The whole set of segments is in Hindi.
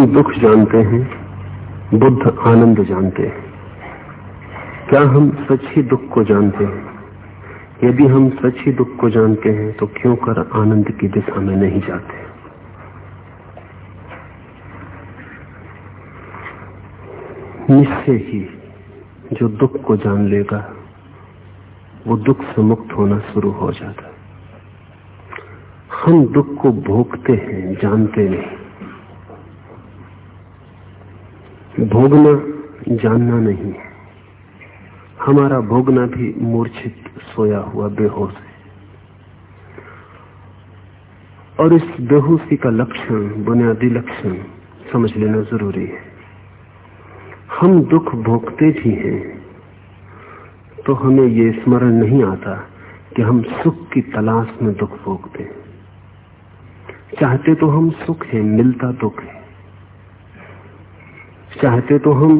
हम दुख जानते हैं, बुद्ध आनंद जानते हैं। क्या हम सच ही दुख को जानते हैं? यदि हम सच ही दुख को जानते हैं तो क्यों कर आनंद की दिशा में नहीं जाते? निश्चय ही जो दुख को जान लेगा, वो दुख से मुक्त होना शुरू हो जाता हम दुख को भोगते हैं, जानते नहीं। भोगना जानना नहीं है। हमारा भोगना भी मूर्छित, सोया हुआ, बेहोश है। और इस बेहोशी का लक्षण, बुनियादी लक्षण समझ लेना ज़रूरी है। हम दुख भोगते भी हैं तो हमें ये स्मरण नहीं आता कि हम सुख की तलाश में दुख भोगते चाहते तो हम सुख है, मिलता दुख है। चाहते तो हम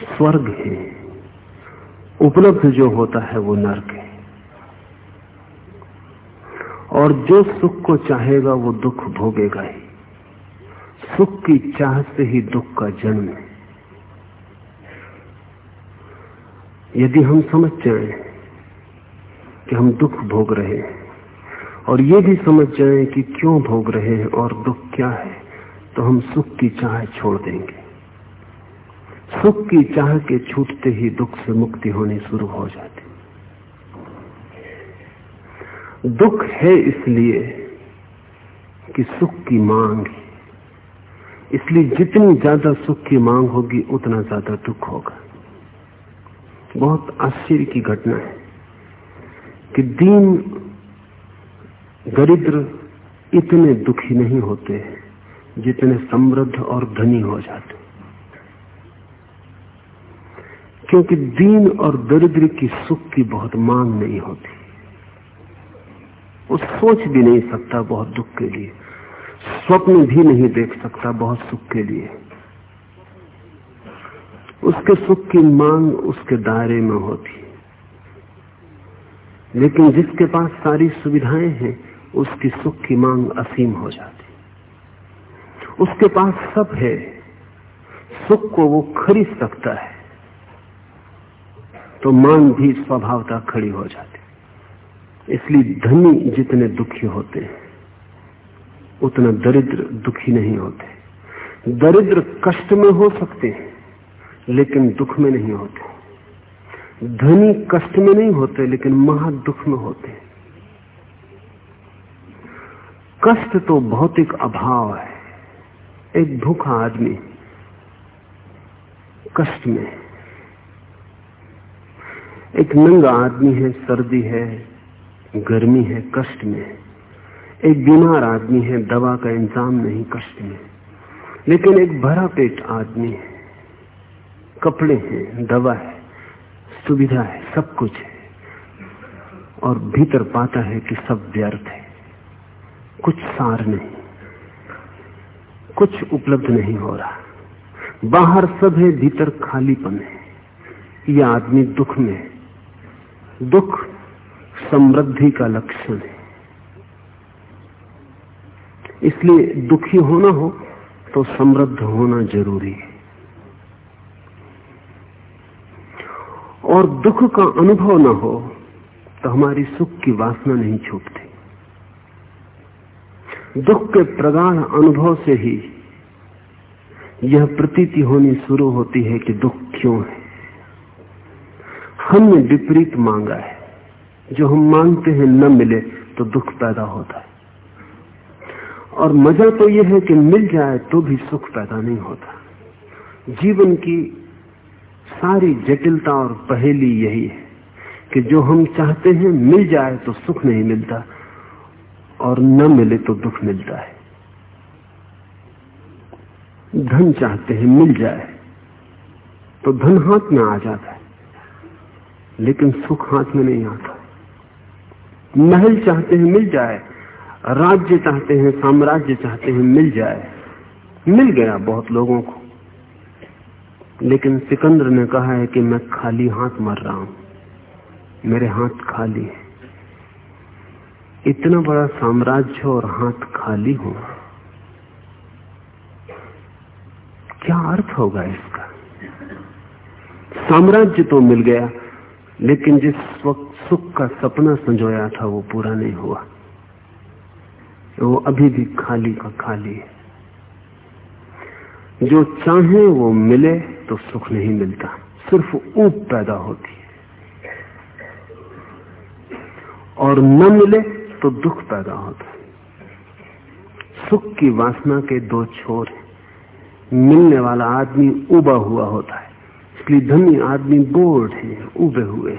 स्वर्ग हैं। उपलब्ध जो होता है वो नर्क है। और जो सुख को चाहेगा वो दुख भोगेगा ही। सुख की चाह से ही दुख का जन्म है। यदि हम समझ जाएँ कि हम दुख भोग रहे हैं, और ये भी समझ जाएँ कि क्यों भोग रहे हैं और दुख क्या है तो हम सुख की चाह छोड़ देंगे। सुख की चाह के छूटते ही दुख से मुक्ति होनी शुरू हो जाती। दुख है इसलिए कि सुख की मांग है। इसलिए जितनी ज़्यादा सुख की मांग होगी, उतना ज़्यादा दुख होगा। बहुत आश्चर्य की घटना है कि दीन दरिद्र इतने दुखी नहीं होते जितने समृद्ध और धनी हो जाते क्योंकि दीन और दरिद्र की सुख की बहुत मांग नहीं होती। वो सोच भी नहीं सकता बहुत दुख के लिए। स्वप्न भी नहीं देख सकता बहुत सुख के लिए। उसके सुख की मांग उसके दायरे में होती। लेकिन जिसके पास सारी सुविधाएँ हैं, उसकी सुख की मांग असीम हो जाती। उसके पास सब है। सुख को वो खरीद सकता है। तो मांग भी स्वभावता खड़ी हो जाती। इसलिए धनी जितने दुखी होते हैं, उतना दरिद्र दुखी नहीं होते। दरिद्र कष्ट में हो सकते हैं, लेकिन दुख में नहीं होते। धनी कष्ट में नहीं होते, लेकिन महा दुख में होते कष्ट तो भौतिक अभाव है। एक भूखा आदमी कष्ट में एक नंगा आदमी है, सर्दी है, गर्मी है, कष्ट में एक बीमार आदमी है, दवा का इंतज़ाम नहीं, कष्ट में लेकिन एक भरा पेट आदमी है। कपड़े हैं, दवा है, सुविधा है, सब कुछ है। और भीतर पाता है कि सब व्यर्थ है। कुछ सार नहीं, कुछ उपलब्ध नहीं हो रहा। बाहर सब है, भीतर खालीपन है। यह आदमी दुख में है। दुख समृद्धि का लक्षण है। इसलिए दुखी होना हो तो समृद्ध होना ज़रूरी है। और दुख का अनुभव न हो तो हमारी सुख की वासना नहीं छूटती। दुख के प्रगाढ़ अनुभव से ही यह प्रतीति होनी शुरू होती है कि दुख क्यों है। हमने विपरीत मांगा है। जो हम मांगते हैं न मिले तो दुख पैदा होता है। और मज़ा तो यह है कि मिल जाए तो भी सुख पैदा नहीं होता। जीवन की सारी जटिलता और पहेली यही है कि जो हम चाहते हैं मिल जाए तो सुख नहीं मिलता और न मिले तो दुख मिलता है। धन चाहते हैं मिल जाए तो धन हाथ में आ जाता है। लेकिन सुख हाथ में नहीं आता। महल चाहते हैं मिल जाए, राज्य चाहते हैं, साम्राज्य चाहते हैं मिल जाए। मिल गया बहुत लोगों को। लेकिन सिकंदर ने कहा है कि मैं खाली हाथ मर रहा हूँ। मेरे हाथ खाली है। इतना बड़ा साम्राज्य और हाथ खाली हो। क्या अर्थ होगा इसका? साम्राज्य तो मिल गया। लेकिन जिस वक्त सुख का सपना संजोया था, वो पूरा नहीं हुआ। वो अभी भी खाली का खाली है। जो चाहे वो मिले तो सुख नहीं मिलता, सिर्फ़ ऊप पैदा होती है। और न मिले तो दुख पैदा होता है। सुख की वासना के दो छोर मिलने वाला आदमी उबा हुआ होता है। इसलिए धनी आदमी बोर्ड है उबे हुए,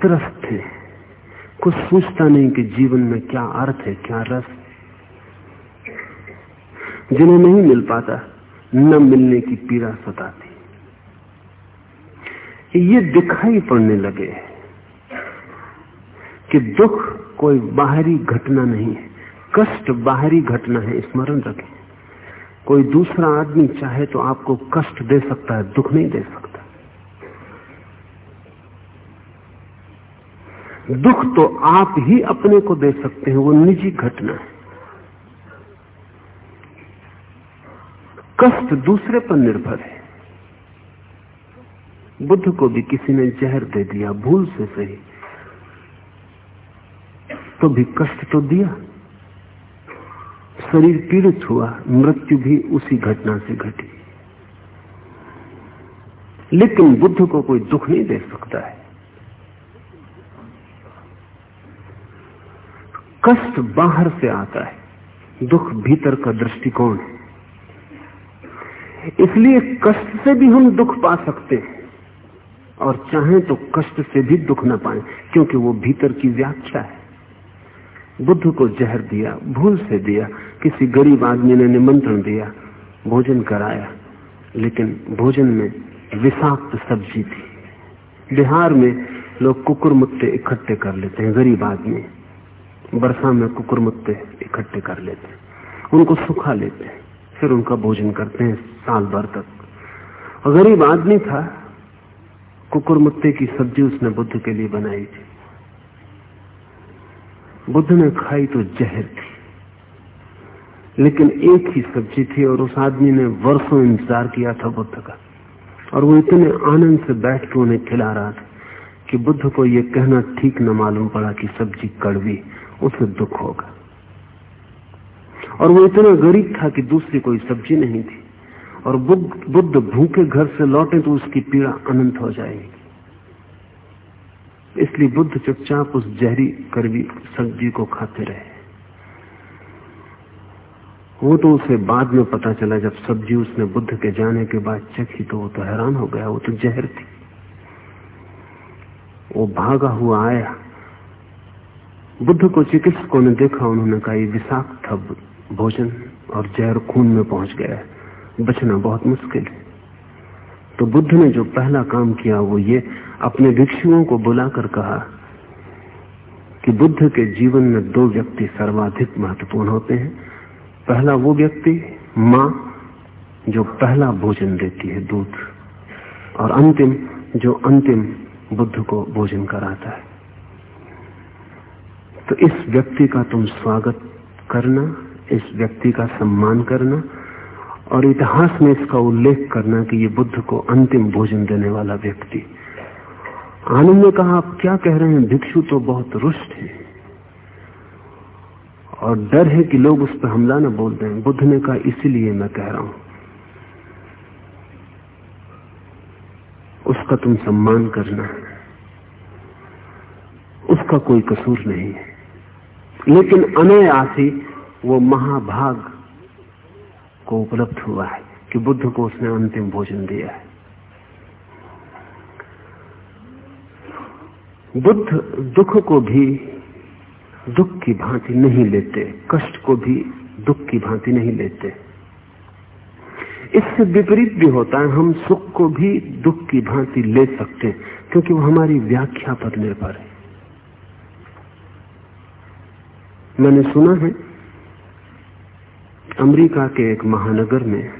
त्रस्त है कुछ सोचता नहीं कि जीवन में क्या अर्थ है, क्या रस जिन्हें नहीं मिल पाता, न मिलने की पीड़ा सताती। ये दिखाई पड़ने लगे कि दुख कोई बाहरी घटना नहीं है, कष्ट बाहरी घटना है, स्मरण रखें। कोई दूसरा आदमी चाहे तो आपको कष्ट दे सकता है, दुख नहीं दे सकता। दुख तो आप ही अपने को दे सकते हैं, वो निजी घटना है। कष्ट दूसरे पर निर्भर है। बुद्ध को भी किसी ने जहर दे दिया, भूल से सही तो भी कष्ट तो दिया। शरीर पीड़ित हुआ, मृत्यु भी उसी घटना से घटी। लेकिन बुद्ध को कोई दुख नहीं दे सकता है। कष्ट बाहर से आता है, दुख भीतर का दृष्टिकोण है। इसलिए कष्ट से भी हम दुख पा सकते हैं, और चाहे तो कष्ट से भी दुख न पाए, क्योंकि वो भीतर की व्याख्या है। बुद्ध को जहर दिया, भूल से दिया, किसी गरीब आदमी ने निमंत्रण दिया, भोजन कराया। लेकिन भोजन में विषाक्त सब्ज़ी थी। बिहार में लोग कुकुर मुत्ते इकट्ठे कर लेते हैं, गरीब आदमी। बरसा में कुकुर मुत्ते इकट्ठे कर लेते हैं। उनको सुखा लेते हैं, फिर उनका भोजन करते हैं साल भर तक। गरीब आदमी था कुकुर मुत्ते की सब्ज़ी उसने बुद्ध के लिए बनाई थी। बुद्ध ने खाई तो जहर थी। लेकिन एक ही सब्ज़ी थी और उस आदमी ने वर्षों इंतज़ार किया था बुद्ध का। और वो इतने आनंद से बैठ के उन्हें खिला रहा था कि बुद्ध को यह कहना ठीक न मालूम पड़ा कि सब्ज़ी कड़वी, उसे दुख होगा। और वो इतना गरीब था कि दूसरी कोई सब्ज़ी नहीं थी। और बुद्ध भूखे घर से लौटे तो उसकी पीड़ा अनंत हो जाएगी। इसलिए बुद्ध चुपचाप उस जहरी करवी सब्ज़ी को खाते रहे। वो तो उसे बाद में पता चला, जब सब्ज़ी उसने बुद्ध के जाने के बाद चखी तो वो तो हैरान हो गया, वो तो जहर थी। वो भागा हुआ आया। बुद्ध को चिकित्सकों ने देखा, उन्होंने कहा, ये विषाक्त था भोजन और जहर खून में पहुँच गया बचना बहुत मुश्किल है। तो बुद्ध ने जो पहला काम किया वो ये अपने भिक्षुओं को बुलाकर कहा कि बुद्ध के जीवन में दो व्यक्ति सर्वाधिक महत्वपूर्ण होते हैं। पहला वो व्यक्ति, माँ, जो पहला भोजन देती है दूध, और अंतिम, जो अंतिम बुद्ध को भोजन कराता है। तो इस व्यक्ति का तुम स्वागत करना, इस व्यक्ति का सम्मान करना और इतिहास में इसका उल्लेख करना कि ये बुद्ध को अंतिम भोजन देने वाला व्यक्ति। आनंद ने कहा, आप क्या कह रहे हैं? भिक्षु तो बहुत रुष्ट है। और डर है कि लोग उस पर हमला न बोल दें। बुद्ध ने कहा, इसीलिए मैं कह रहा हूँ। उसका तुम सम्मान करना। है उसका कोई कसूर नहीं है। लेकिन अनयासी वो महाभाग को उपलब्ध हुआ है कि बुद्ध को उसने अंतिम भोजन दिया है। बुद्ध दुख को भी दुख की भांति नहीं लेते, कष्ट को भी दुख की भांति नहीं लेते। इससे विपरीत भी होता है, हम सुख को भी दुख की भांति ले सकते हैं, क्योंकि वो हमारी व्याख्या पर निर्भर है। मैंने सुना है अमेरिका के एक महानगर में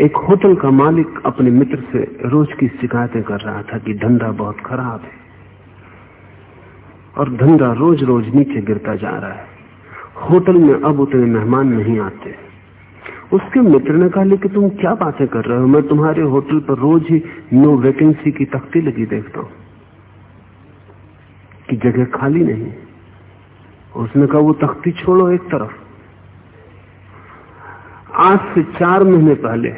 एक होटल का मालिक अपने मित्र से रोज की शिकायतें कर रहा था कि धंधा बहुत खराब है और धंधा रोज रोज नीचे गिरता जा रहा है। होटल में अब उतने मेहमान नहीं आते। उसके मित्र ने कहा, लेकिन तुम क्या बातें कर रहे हो? मैं तुम्हारे होटल पर रोज ही नो वैकेंसी की तख्ती लगी देखता हूँ कि जगह खाली नहीं उसने कहा, वो तख्ती छोड़ो एक तरफ़. आज से चार महीने पहले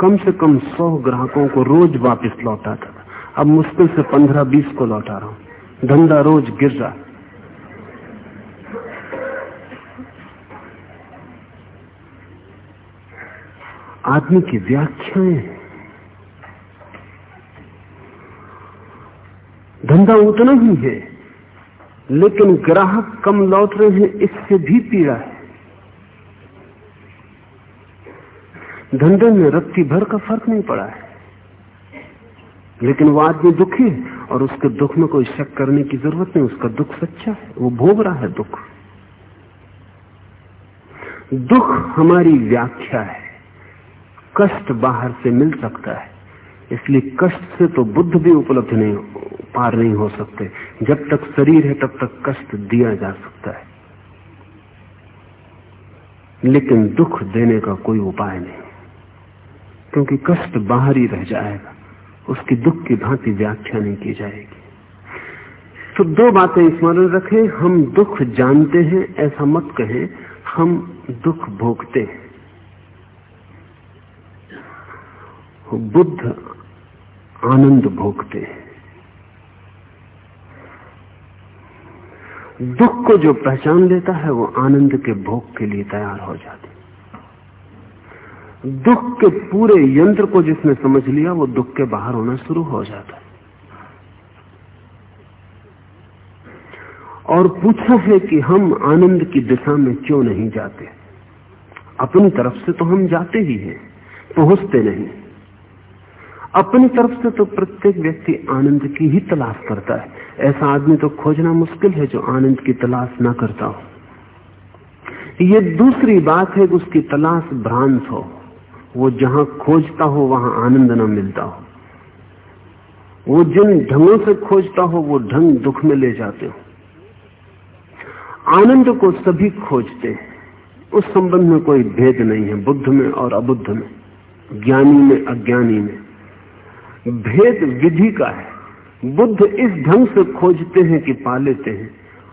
कम से कम सौ ग्राहकों को रोज वापस लौटा था। अब मुश्किल से पंद्रह, बीस को लौटा रहा हूँ। धंधा रोज गिर रहा आदमी की व्याख्याएँ। धंधा उतना ही है लेकिन ग्राहक कम लौट रहे हैं, इससे भी पीड़ा है। धंधे में रत्ती भर का फ़र्क नहीं पड़ा है। लेकिन वो आदमी दुखी है और उसके दुख में कोई शक करने की ज़रूरत नहीं, उसका दुख सच्चा है, वो भोग रहा है दुख। दुख हमारी व्याख्या है। कष्ट बाहर से मिल सकता है, इसलिए कष्ट से तो बुद्ध भी उपलब्ध नहीं, पार नहीं हो सकते। जब तक शरीर है, तब तक कष्ट दिया जा सकता है। लेकिन दुख देने का कोई उपाय नहीं। क्योंकि कष्ट बाहर ही रह जाएगा। उसकी दुख की भांति व्याख्या नहीं की जाएगी। तो दो बातें स्मरण रखें। हम दुख जानते हैं, ऐसा मत कहें, हम दुख भोगते हैं। बुद्ध आनंद भोगते हैं। दुख को जो पहचान लेता है, वो आनंद के भोग के लिए तैयार हो जाते दुख के पूरे यंत्र को जिसने समझ लिया, वो दुख के बाहर होना शुरू हो जाता है। और पूछा है कि हम आनंद की दिशा में क्यों नहीं जाते? अपनी तरफ़ से तो हम जाते ही हैं, पहुँचते नहीं। अपनी तरफ़ से तो प्रत्येक व्यक्ति आनंद की ही तलाश करता है। ऐसा आदमी तो खोजना मुश्किल है जो आनंद की तलाश ना करता हो। ये दूसरी बात है कि उसकी तलाश भ्रांत हो। वो जहाँ खोजता हो, वहाँ आनंद न मिलता हो। वो जिन ढंगों से खोजता हो, वो ढंग दुख में ले जाते हो। आनंद को सभी खोजते हैं। उस संबंध में कोई भेद नहीं है, बुद्ध में और अबुद्ध में, ज्ञानी में, अज्ञानी में। भेद विधि का है। बुद्ध इस ढंग से खोजते हैं कि पा लेते हैं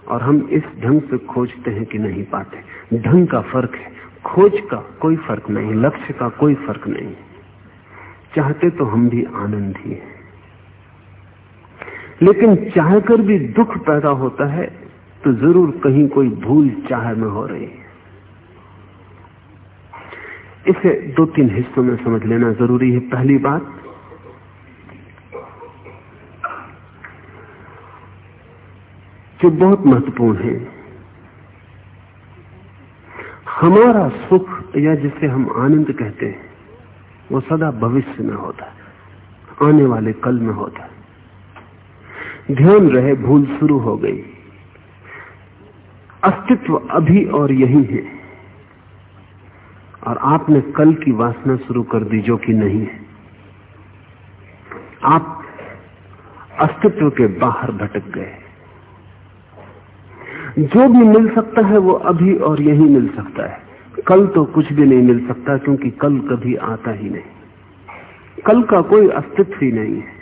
और हम इस ढंग से खोजते हैं कि नहीं पाते। ढंग का फ़र्क है। खोज का कोई फ़र्क नहीं, लक्ष्य का कोई फ़र्क नहीं। चाहते तो हम भी आनंद ही। है लेकिन चाहकर भी दुख पैदा होता है तो ज़रूर कहीं कोई भूल चाह में हो रही है। इसे दो तीन हिस्सों में समझ लेना ज़रूरी है। पहली बात जो बहुत महत्वपूर्ण है। हमारा सुख, या जिसे हम आनंद कहते हैं, वो सदा भविष्य में होता है, आने वाले कल में होता है। ध्यान रहे, भूल शुरू हो गई। अस्तित्व अभी और यही है। और आपने कल की वासना शुरू कर दी, जो कि नहीं है। आप अस्तित्व के बाहर भटक गए। जो भी मिल सकता है वो अभी और यही मिल सकता है। कल तो कुछ भी नहीं मिल सकता क्योंकि कल कभी आता ही नहीं। कल का कोई अस्तित्व ही नहीं है।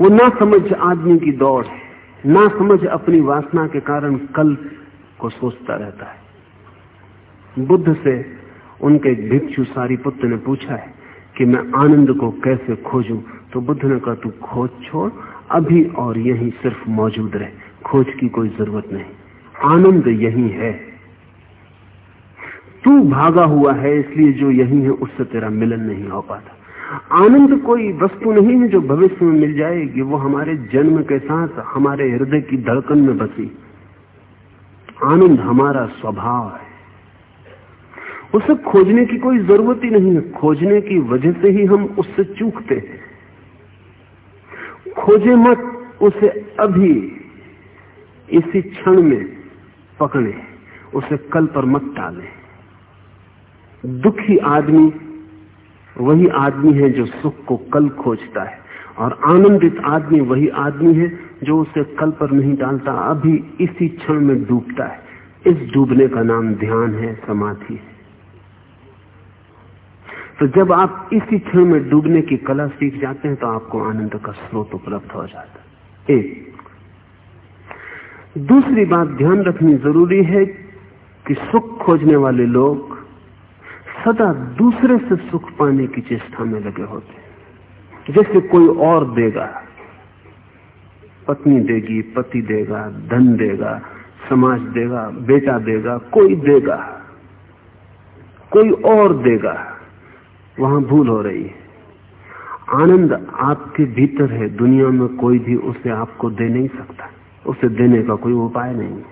वो ना समझ आदमी की दौड़ है, ना समझ अपनी वासना के कारण कल को सोचता रहता है। बुद्ध से उनके भिक्षु सारी पुत्र ने पूछा है कि मैं आनंद को कैसे खोजूं? तो बुद्ध ने कहा, तू खोज छोड़, अभी और यही सिर्फ़ मौजूद रहे। खोज की कोई ज़रूरत नहीं। आनंद यही है। तू भागा हुआ है, इसलिए जो यही है, उससे तेरा मिलन नहीं हो पाता। आनंद कोई वस्तु नहीं है जो भविष्य में मिल जाएगी। वो हमारे जन्म के साथ हमारे हृदय की धड़कन में बसी। आनंद हमारा स्वभाव है। उसे खोजने की कोई ज़रूरत ही नहीं है। खोजने की वजह से ही हम उससे चूकते हैं। खोजे मत, उसे अभी, इसी क्षण में पकड़े, उसे कल पर मत टाले। दुखी आदमी, वही आदमी है जो सुख को कल खोजता है, और आनंदित आदमी वही आदमी है जो उसे कल पर नहीं डालता अभी इसी क्षण में डूबता है। इस डूबने का नाम ध्यान है, समाधि है। तो जब आप इसी क्षण में डूबने की कला सीख जाते हैं तो आपको आनंद का स्रोत उपलब्ध हो जाता है। एक दूसरी बात ध्यान रखनी ज़रूरी है कि सुख खोजने वाले लोग सदा दूसरे से सुख पाने की चेष्टा में लगे होते हैं। जैसे कोई और देगा, पत्नी देगी, पति देगा, धन देगा, समाज देगा, बेटा देगा, कोई देगा, कोई और देगा, वहाँ भूल हो रही है। आनंद आपके भीतर है, दुनिया में कोई भी उसे आपको दे नहीं सकता। उसे देने का कोई उपाय नहीं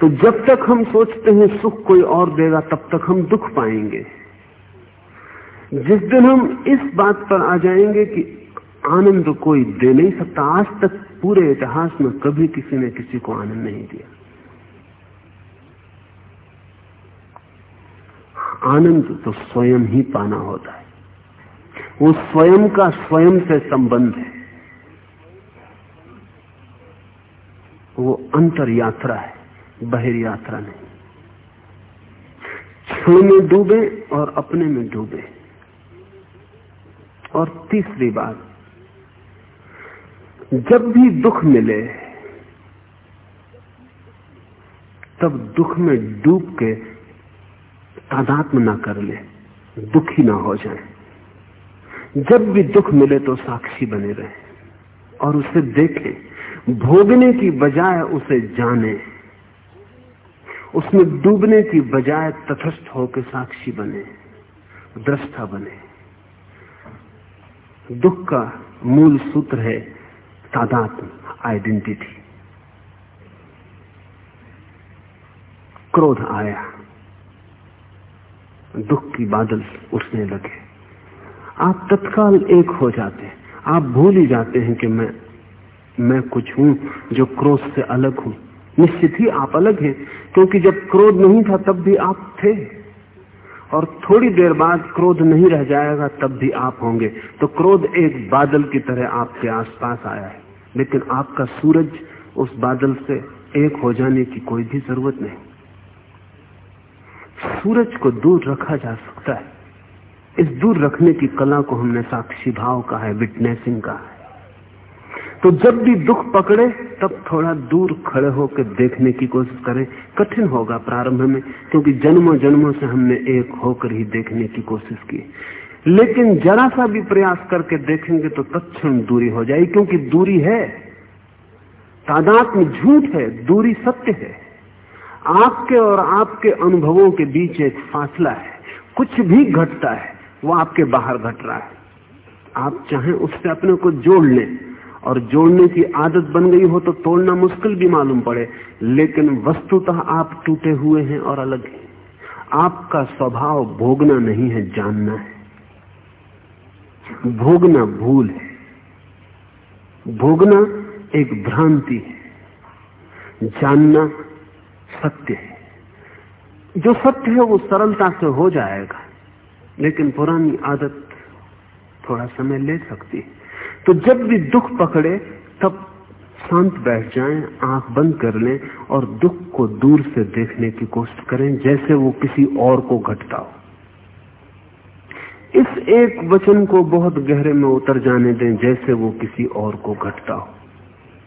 तो जब तक हम सोचते हैं सुख कोई और देगा, तब तक हम दुख पाएँगे। जिस दिन हम इस बात पर आ जाएँगे कि आनंद कोई दे नहीं सकता, आज तक पूरे इतिहास में कभी किसी ने किसी को आनंद नहीं दिया। आनंद तो स्वयं ही पाना होता है। वो स्वयं का स्वयं से संबंध है। वो अंतर यात्रा है, बहिर यात्रा नहीं। क्षण में डूबे और अपने में डूबे। और तीसरी बात, जब भी दुख मिले, तब दुख में डूब के तादात्म ना कर ले, दुखी ना हो जाए। जब भी दुख मिले तो साक्षी बने रहे और उसे देखें। भोगने की बजाय उसे जाने। उसमें डूबने की बजाय तथस्थ होकर साक्षी बने, दृष्टा बने। दुख का मूल सूत्र है तादात्म आइडेंटिटी। क्रोध आया, दुख की बादल उठने लगे। आप तत्काल एक हो जाते हैं, आप भूल ही जाते हैं कि मैं मैं कुछ हूँ जो क्रोध से अलग हूँ। निश्चित ही आप अलग हैं, क्योंकि जब क्रोध नहीं था, तब भी आप थे। और थोड़ी देर बाद क्रोध नहीं रह जाएगा, तब भी आप होंगे। तो क्रोध एक बादल की तरह आपके आसपास आया है। लेकिन आपका सूरज उस बादल से एक हो जाने की कोई भी ज़रूरत नहीं। सूरज को दूर रखा जा सकता है। इस दूर रखने की कला को हमने साक्षी भाव का है, विटनेसिंग का है। तो जब भी दुख पकड़े, तब थोड़ा दूर खड़े होकर देखने की कोशिश करें। कठिन होगा प्रारंभ में क्योंकि जन्मों जन्मों से हमने एक होकर ही देखने की कोशिश की। लेकिन जरा सा भी प्रयास करके देखेंगे तो तत्ण दूरी हो जाएगी, क्योंकि दूरी है। तादात में झूठ है, दूरी सत्य है। आपके और आपके अनुभवों के बीच एक फासला है। कुछ भी घटता है, वो आपके बाहर घट रहा है। आप चाहें उससे अपने को जोड़ लें। और जोड़ने की आदत बन गई हो तो तोड़ना मुश्किल भी मालूम पड़े। लेकिन वस्तुतः आप टूटे हुए हैं और अलग हैं। आपका स्वभाव भोगना नहीं है, जानना है। भोगना भूल है। भोगना एक भ्रांति है। जानना सत्य है। जो सत्य है, वो सरलता से हो जाएगा। लेकिन पुरानी आदत थोड़ा समय ले सकती है। तो जब भी दुख पकड़े तब शांत बैठ जाएँ, आँख बंद कर लें और दुख को दूर से देखने की कोशिश करें जैसे वो किसी और को घटता हो। इस एक वचन को बहुत गहरे में उतर जाने दें जैसे वो किसी और को घटता हो।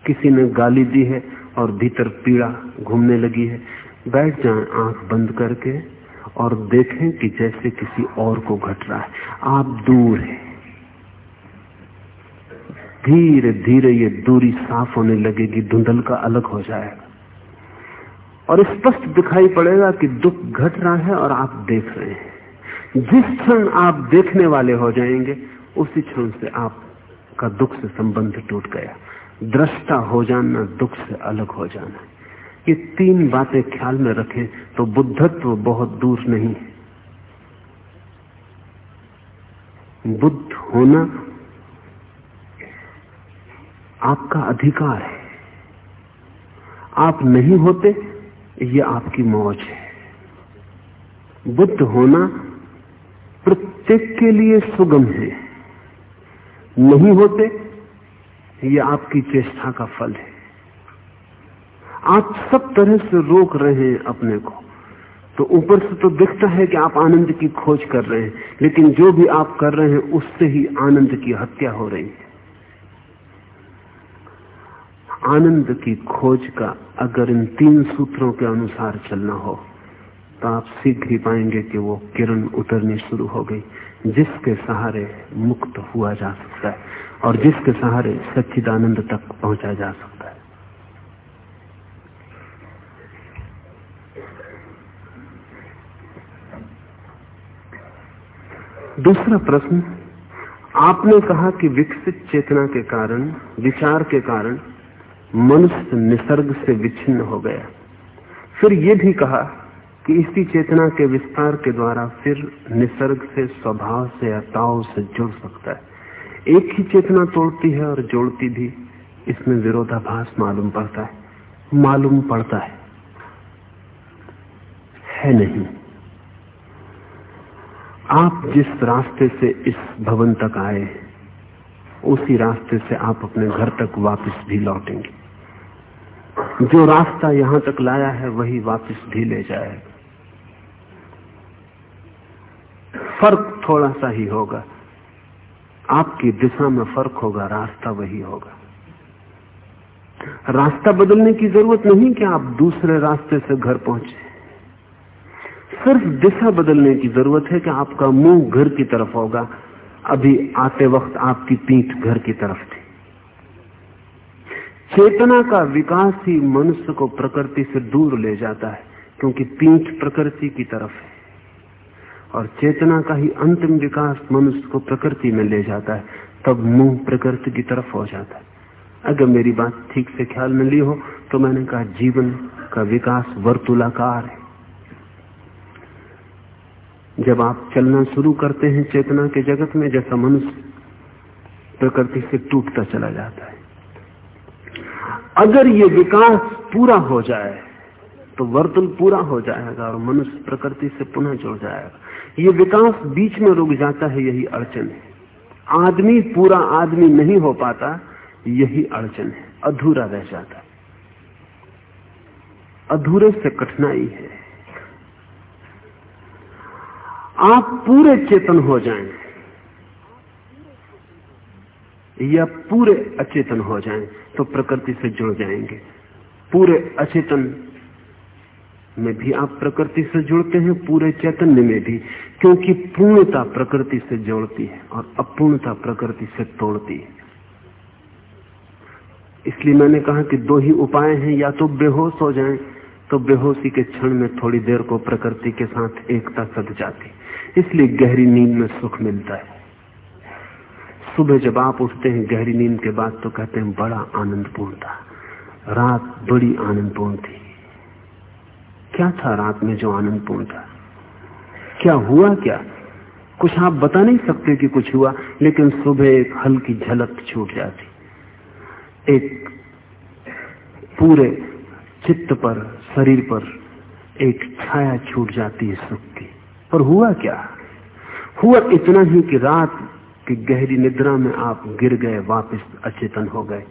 किसी ने गाली दी है और भीतर पीड़ा घूमने लगी है बैठ जाएँ आँख बंद करके और देखें कि जैसे किसी और को घट रहा है। आप दूर हैं। धीरे धीरे ये दूरी साफ़ होने लगेगी, धुंधल का अलग हो जाएगा। और स्पष्ट दिखाई पड़ेगा कि दुख घट रहा है और आप देख रहे हैं। जिस क्षण आप देखने वाले हो जाएँगे, उसी क्षण से आपका दुख से संबंध टूट गया। दृष्टा हो जाना, दुख से अलग हो जाना। ये तीन बातें ख्याल में रखें तो बुद्धत्व बहुत दूर नहीं है। बुद्ध होना आपका अधिकार है। आप नहीं होते, ये आपकी मौज है। बुद्ध होना प्रत्येक के लिए सुगम है। नहीं होते, ये आपकी चेष्टा का फल है। आप सब तरह से रोक रहे हैं अपने को। तो ऊपर से तो दिखता है कि आप आनंद की खोज कर रहे हैं, लेकिन जो भी आप कर रहे हैं, उससे ही आनंद की हत्या हो रही है। आनंद की खोज का अगर इन तीन सूत्रों के अनुसार चलना हो तो आप शीघ्र ही पाएँगे कि वो किरण उतरनी शुरू हो गई, जिसके सहारे मुक्त हुआ जा सकता है और जिसके सहारे सच्चिदानंद तक पहुँचा जा सकता है। दूसरा प्रश्न, आपने कहा कि विकसित चेतना के कारण, विचार के कारण मनुष्य निसर्ग से विच्छिन्न हो गया। फिर यह भी कहा कि इसी चेतना के विस्तार के द्वारा फिर निसर्ग से स्वभाव से या ताव से जुड़ सकता है। एक ही चेतना तोड़ती है और जोड़ती भी, इसमें विरोधाभास मालूम पड़ता है। मालूम पड़ता है। है नहीं। आप जिस रास्ते से इस भवन तक आए, उसी रास्ते से आप अपने घर तक वापस भी लौटेंगे। जो रास्ता यहाँ तक लाया है, वही वापस भी ले जाएगा फ़र्क थोड़ा सा ही होगा। आपकी दिशा में फ़र्क होगा, रास्ता वही होगा। रास्ता बदलने की ज़रूरत नहीं कि आप दूसरे रास्ते से घर पहुँचे। सिर्फ़ दिशा बदलने की ज़रूरत है कि आपका मुँह घर की तरफ़ होगा। अभी आते वक्त आपकी पीठ घर की तरफ़ थी। चेतना का विकास ही मनुष्य को प्रकृति से दूर ले जाता है, क्योंकि पीठ प्रकृति की तरफ़ है। और चेतना का ही अंतिम विकास मनुष्य को प्रकृति में ले जाता है, तब मुँह प्रकृति की तरफ़ हो जाता है। अगर मेरी बात ठीक से ख्याल में ली हो तो मैंने कहा, जीवन का विकास वर्तुलाकार है। जब आप चलना शुरू करते हैं चेतना के जगत में, जैसा मनुष्य प्रकृति से टूटता चला जाता है। अगर ये विकास पूरा हो जाए तो वर्तन पूरा हो जाएगा और मनुष्य प्रकृति से पुनः जुड़ जाएगा। ये विकास बीच में रुक जाता है, यही अड़चन है। आदमी, पूरा आदमी नहीं हो पाता, यही अड़चन है। अधूरा रह जाता अधूरे से कठिनाई है। आप पूरे चेतन हो जाएँ या पूरे अचेतन हो जाएँ तो प्रकृति से जुड़ जाएँगे। पूरे अचेतन में भी आप प्रकृति से जुड़ते हैं, पूरे चैतन्य में भी, क्योंकि पूर्णता प्रकृति से जोड़ती है और अपूर्णता प्रकृति से तोड़ती है। इसलिए मैंने कहा कि दो ही उपाय हैं, या तो बेहोश हो जाएँ तो बेहोशी के क्षण में थोड़ी देर को प्रकृति के साथ एकता सद जाती। इसलिए गहरी नींद में सुख मिलता है। सुबह जब आप उठते हैं गहरी नींद के बाद तो कहते हैं बड़ा आनंदपूर्ण था। रात बड़ी आनंदपूर्ण थी। क्या था रात में जो आनंदपूर्ण था? क्या हुआ क्या? कुछ आप बता नहीं सकते कि कुछ हुआ, लेकिन सुबह एक हल्की झलक छूट जाती। एक पूरे चित्त पर, शरीर पर एक छाया छूट जाती है सुख की। पर हुआ क्या? हुआ इतना ही कि रात की गहरी निद्रा में आप गिर गए, वापस अचेतन हो गए।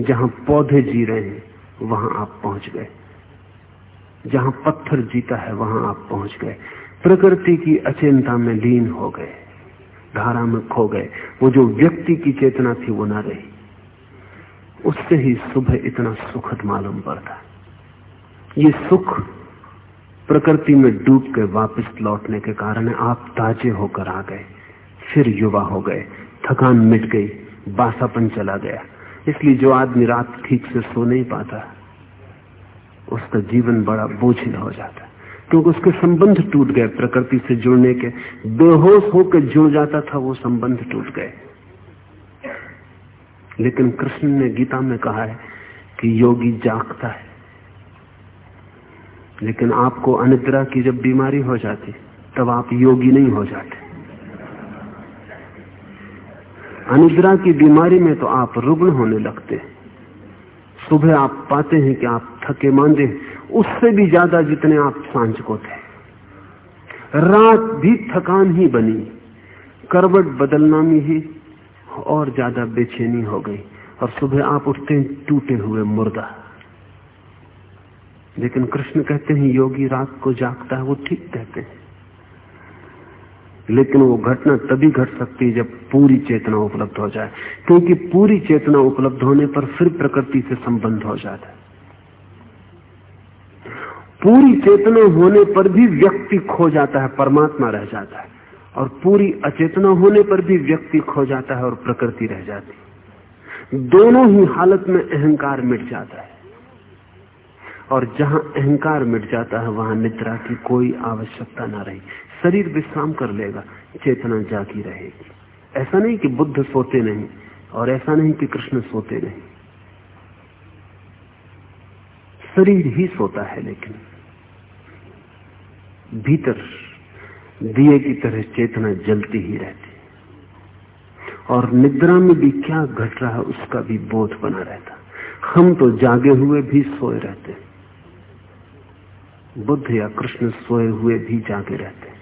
जहाँ पौधे जी रहे हैं, वहाँ आप पहुँच गए। जहाँ पत्थर जीता है, वहाँ आप पहुँच गए। प्रकृति की अचेनता में लीन हो गए, धारा में खो गए। वो जो व्यक्ति की चेतना थी, वो ना रही। उससे ही सुबह इतना सुखद मालूम पड़ता। ये सुख प्रकृति में डूब के वापस लौटने के कारण आप ताजे होकर आ गए। फिर युवा हो गए। थकान मिट गई, बासापन चला गया। इसलिए जो आदमी रात ठीक से सो नहीं पाता, उसका जीवन बड़ा बोझिल हो जाता। क्योंकि उसके संबंध टूट गए, प्रकृति से जुड़ने के, बेहोश होकर जुड़ जाता था, वो संबंध टूट गए। लेकिन कृष्ण ने गीता में कहा है कि योगी जागता है। लेकिन आपको अनिद्रा की जब बीमारी हो जाती, तब आप योगी नहीं हो जाते। अनिद्रा की बीमारी में तो आप रुग्ण होने लगते हैं। सुबह आप पाते हैं कि आप थके मांदे उससे भी ज़्यादा जितने आप साँझ को थे रात भी थकान ही बनी। करवट बदलना में ही और ज़्यादा बेचैनी हो गई। और सुबह आप उठते हैं, टूटे हुए मुर्दा। लेकिन कृष्ण कहते हैं, योगी रात को जागता है, वो ठीक कहते हैं। लेकिन वो घटना तभी घट सकती है जब पूरी चेतना उपलब्ध हो जाए। क्योंकि पूरी चेतना उपलब्ध होने पर फिर प्रकृति से संबंध हो जाता है। पूरी चेतना होने पर भी व्यक्ति खो जाता है, परमात्मा रह जाता है। और पूरी अचेतना होने पर भी व्यक्ति खो जाता है और प्रकृति रह जाती है। दोनों ही हालत में अहंकार मिट जाता है। और जहाँ अहंकार मिट जाता है, वहाँ निद्रा की कोई आवश्यकता ना रही। शरीर विश्राम कर लेगा, चेतना जागी रहेगी। ऐसा नहीं कि बुद्ध सोते नहीं, और ऐसा नहीं कि कृष्ण सोते नहीं। शरीर ही सोता है, लेकिन भीतर दिए की तरह चेतना जलती ही रहती और निद्रा में भी क्या घट रहा है, उसका भी बोध बना रहता हम तो जागे हुए भी सोए रहते बुद्ध या कृष्ण सोए हुए भी जागे रहते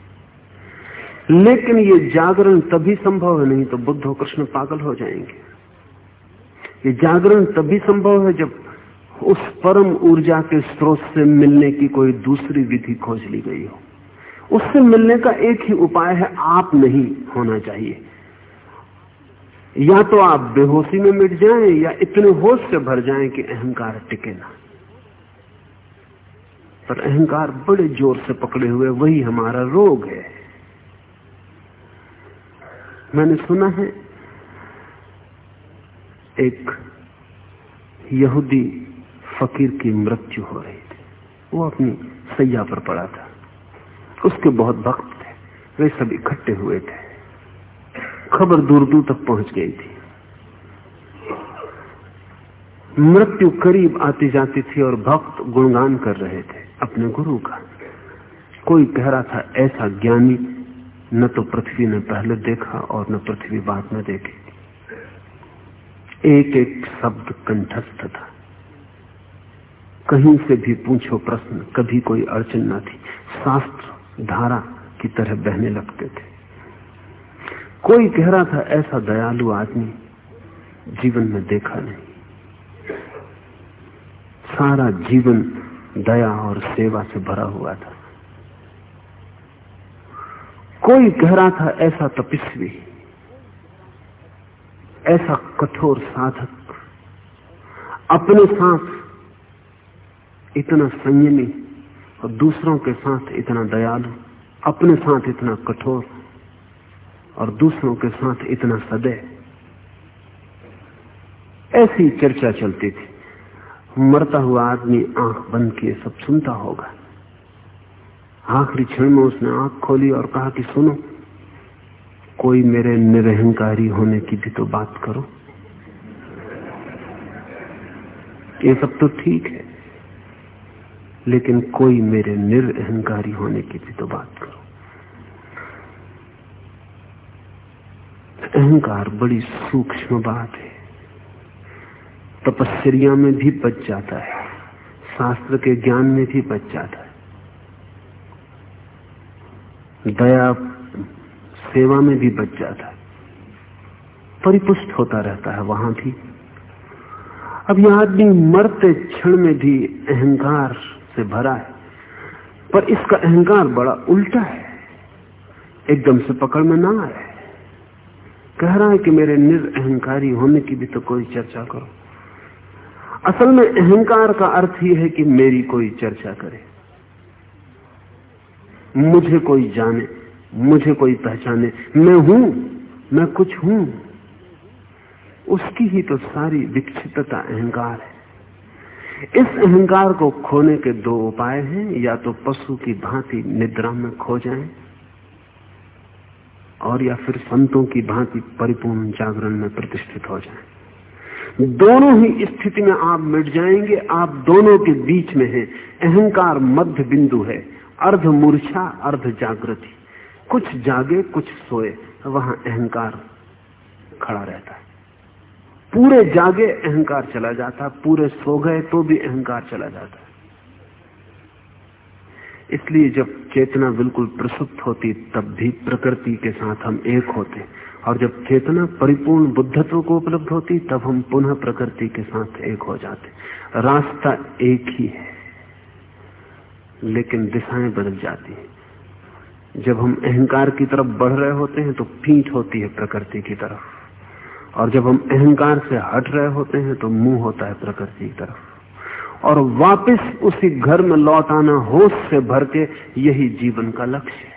लेकिन ये जागरण तभी संभव है, नहीं तो बुद्ध और कृष्ण पागल हो जाएँगे। ये जागरण तभी संभव है जब उस परम ऊर्जा के स्रोत से मिलने की कोई दूसरी विधि खोज ली गई हो। उससे मिलने का एक ही उपाय है, आप नहीं होना चाहिए। या तो आप बेहोशी में मिट जाएँ या इतने होश से भर जाएँ कि अहंकार टिके ना। पर अहंकार बड़े ज़ोर से पकड़े हुए, वही हमारा रोग है। मैंने सुना है, एक यहूदी फकीर की मृत्यु हो रही थी। वो अपनी सैया पर पड़ा था। उसके बहुत भक्त थे। वे सब इकट्ठे हुए थे। खबर दूर दूर तक पहुँच गई थी। मृत्यु करीब आती जाती थी और भक्त गुणगान कर रहे थे अपने गुरु का। कोई कह रहा था, ऐसा ज्ञानी न तो पृथ्वी ने पहले देखा और न पृथ्वी बाद में देखी। एक एक शब्द कंठस्थ था। कहीं से भी पूछो प्रश्न, कभी कोई अड़चन न थी। शास्त्र धारा की तरह बहने लगते थे। कोई कह रहा था, ऐसा दयालु आदमी जीवन में देखा नहीं। सारा जीवन दया और सेवा से भरा हुआ था। कोई कह रहा था ऐसा तपस्वी, ऐसा कठोर साधक, अपने साथ इतना संयमी और दूसरों के साथ इतना दयालु, अपने साथ इतना कठोर और दूसरों के साथ इतना सदैव ऐसी चर्चा चलती थी। मरता हुआ आदमी आँख बंद किए, सब सुनता होगा। आखिरी क्षण में उसने आँख खोली और कहा कि सुनो, कोई मेरे निरहंकारी होने की भी तो बात करो। ये सब तो ठीक है, लेकिन कोई मेरे निरअहकारी होने की भी तो बात करो। अहंकार बड़ी सूक्ष्म बात है। तपस्या में भी बच जाता है, शास्त्र के ज्ञान में भी बच जाता है। दया सेवा में भी बच जाता है। परिपुष्ट होता रहता है वहाँ भी। अब यह आदमी मरते क्षण में भी अहंकार से भरा है, पर इसका अहंकार बड़ा उल्टा है। एकदम से पकड़ में ना आए। कह रहा है कि मेरे निरअहकारी होने की भी तो कोई चर्चा करो। असल में अहंकार का अर्थ ही है कि मेरी कोई चर्चा करे। मुझे कोई जाने, मुझे कोई पहचाने। मैं हूँ, मैं कुछ हूँ। उसकी ही तो सारी विक्षिप्तता अहंकार है। इस अहंकार को खोने के दो उपाय हैं, या तो पशु की भांति निद्रा में खो जाएँ, और या फिर संतों की भांति परिपूर्ण जागरण में प्रतिष्ठित हो जाएँ। दोनों ही स्थिति में आप मिट जाएँगे, आप दोनों के बीच में हैं। अहंकार मध्य बिंदु है। अर्ध मूर्छा, अर्ध जागृति। कुछ जागे, कुछ सोए, वहाँ अहंकार खड़ा रहता है। पूरे जागे, अहंकार चला जाता पूरे सो गए तो भी अहंकार चला जाता है। इसलिए जब चेतना बिल्कुल प्रसुप्त होती, तब भी प्रकृति के साथ हम एक होते और जब चेतना परिपूर्ण बुद्धत्व को उपलब्ध होती, तब हम पुनः प्रकृति के साथ एक हो जाते रास्ता एक ही है। लेकिन दिशाएँ बदल जाती हैं। जब हम अहंकार की तरफ़ बढ़ रहे होते हैं तो पीठ होती है प्रकृति की तरफ़। और जब हम अहंकार से हट रहे होते हैं तो मुँह होता है प्रकृति की तरफ़। और वापस उसी घर में लौट आना होश से भर के यही जीवन का लक्ष्य है।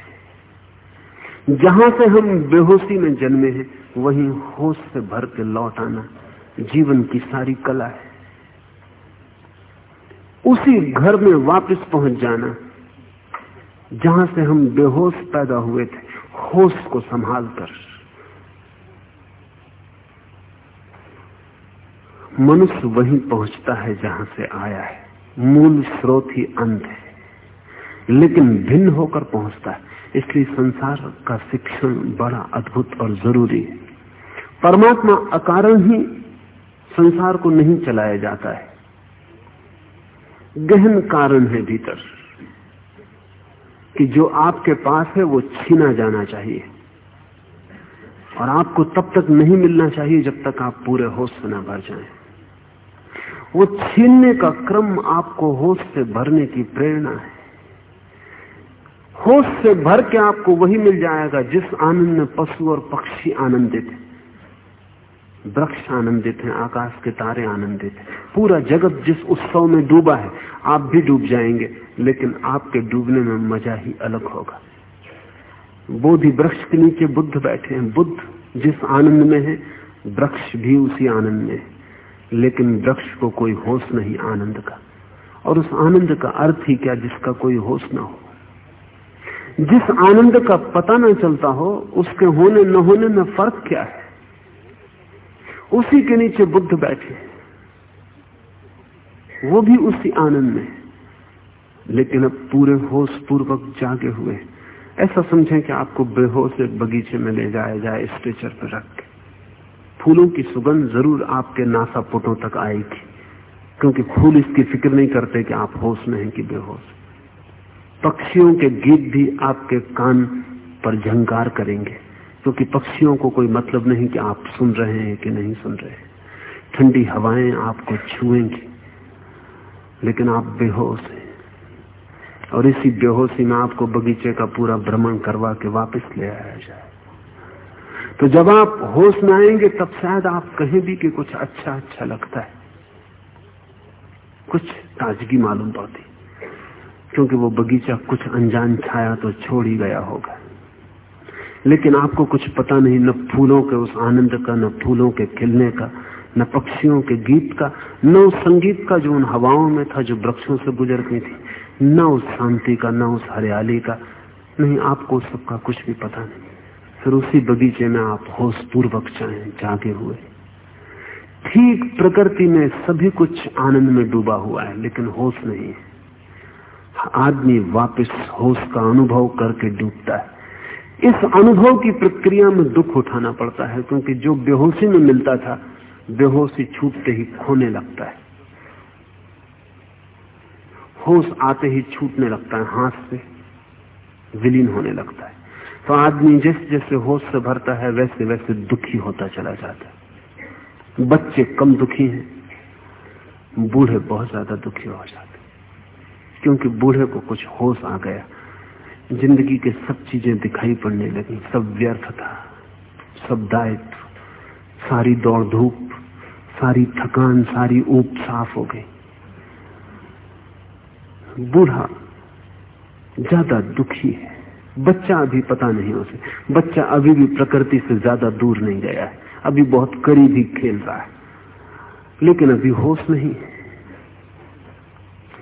जहाँ से हम बेहोशी में जन्मे हैं, वहीं होश से भर के लौट आना जीवन की सारी कला है। उसी घर में वापस पहुँच जाना, जहाँ से हम बेहोश पैदा हुए थे, होश को संभाल कर। मनुष्य वहीं पहुँचता है जहाँ से आया है। मूल स्रोत ही अंत है, लेकिन भिन्न होकर पहुँचता है। इसलिए संसार का शिक्षण बड़ा अद्भुत और ज़रूरी है। परमात्मा अकारण ही संसार को नहीं चलाया जाता है। गहन कारण है भीतर कि जो आपके पास है वो छीना जाना चाहिए। और आपको तब तक नहीं मिलना चाहिए जब तक आप पूरे होश से ना भर जाएँ। वो छीनने का क्रम आपको होश से भरने की प्रेरणा है। होश से भर के आपको वही मिल जाएगा जिस आनंद में पशु और पक्षी आनंदित है। वृक्ष आनंदित हैं, आकाश के तारे आनंदित हैं। पूरा जगत जिस उत्सव में डूबा है, आप भी डूब जाएँगे, लेकिन आपके डूबने में मज़ा ही अलग होगा। बोधि वृक्ष के नीचे बुद्ध बैठे हैं। बुद्ध जिस आनंद में है, वृक्ष भी उसी आनंद में है। लेकिन वृक्ष को कोई होश नहीं आनंद का। और उस आनंद का अर्थ ही क्या जिसका कोई होश ना हो? जिस आनंद का पता ना चलता हो, उसके होने न होने में फ़र्क क्या है? उसी के नीचे बुद्ध बैठे वो भी उसी आनंद में। लेकिन अब पूरे होश पूर्वक जागे हुए ऐसा समझें कि आपको बेहोश एक बगीचे में ले जाया जाए, स्ट्रेचर पर रख के। फूलों की सुगंध ज़रूर आपके नासा पुटों तक आएगी। क्योंकि फूल इसकी फ़िक्र नहीं करते कि आप होश में हैं कि बेहोश। पक्षियों के गीत भी आपके कान पर झंकार करेंगे। क्योंकि पक्षियों को कोई मतलब नहीं कि आप सुन रहे हैं कि नहीं सुन रहे हैं। ठंडी हवाएँ आपको छुएँगी, लेकिन आप बेहोश हैं। और इसी बेहोशी में आपको बगीचे का पूरा भ्रमण करवा के वापस ले आया जाए। तो जब आप होश में आएँगे, तब शायद आप कहें भी कि कुछ अच्छा अच्छा लगता है। कुछ ताजगी मालूम पड़ती, क्योंकि वो बगीचा कुछ अनजान छाया तो छोड़ ही गया होगा। लेकिन आपको कुछ पता नहीं, न फूलों के उस आनंद का, न फूलों के खिलने का, न पक्षियों के गीत का, न उस संगीत का जो उन हवाओं में था, जो वृक्षों से गुजरती थी, न उस शांति का, न उस हरियाली का। नहीं, आपको सबका कुछ भी पता नहीं। फिर उसी बगीचे में आप होश पूर्वक चाहे जागे हुए। ठीक प्रकृति में सभी कुछ आनंद में डूबा हुआ है, लेकिन होश नहीं है। आदमी वापस होश का अनुभव करके डूबता है। इस अनुभव की प्रक्रिया में दुख उठाना पड़ता है, क्योंकि जो बेहोशी में मिलता था, बेहोशी छूटते ही खोने लगता है। होश आते ही छूटने लगता है, हाथ से विलीन होने लगता है। तो आदमी जैसे जैसे होश से भरता है, वैसे वैसे दुखी होता चला जाता है। बच्चे कम दुखी हैं, बूढ़े बहुत ज़्यादा दुखी हो जाते क्योंकि बूढ़े को कुछ होश आ गया। ज़िंदगी के सब चीज़ें दिखाई पड़ने लगी। सब व्यर्थ था। सब दायित्व। सारी दौड़ धूप, सारी थकान, सारी ऊप साफ़ हो गई। बूढ़ा ज़्यादा दुखी है। बच्चा अभी पता नहीं उसे। बच्चा अभी भी प्रकृति से ज़्यादा दूर नहीं गया है। अभी बहुत करीब ही खेल रहा है। लेकिन अभी होश नहीं है।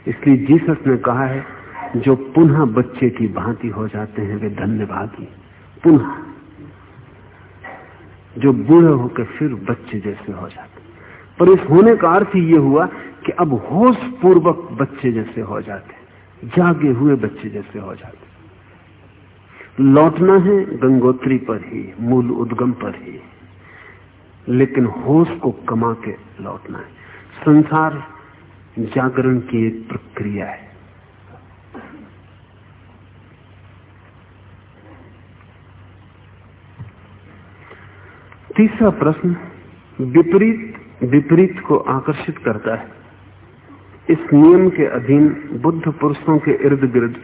इसलिए जीसस ने कहा है जो पुनः बच्चे की भांति हो जाते हैं, वे धन्यवादी। पुनः। जो बूढ़े होकर फिर बच्चे जैसे हो जाते पर इस होने का अर्थ ये हुआ कि अब होश पूर्वक बच्चे जैसे हो जाते जागे हुए बच्चे जैसे हो जाते लौटना है गंगोत्री पर ही, मूल उद्गम पर ही, लेकिन होश को कमा के लौटना है। संसार जागरण की एक प्रक्रिया है। तीसरा प्रश्न विपरीत विपरीत को आकर्षित करता है। इस नियम के अधीन बुद्ध पुरुषों के इर्द गिर्द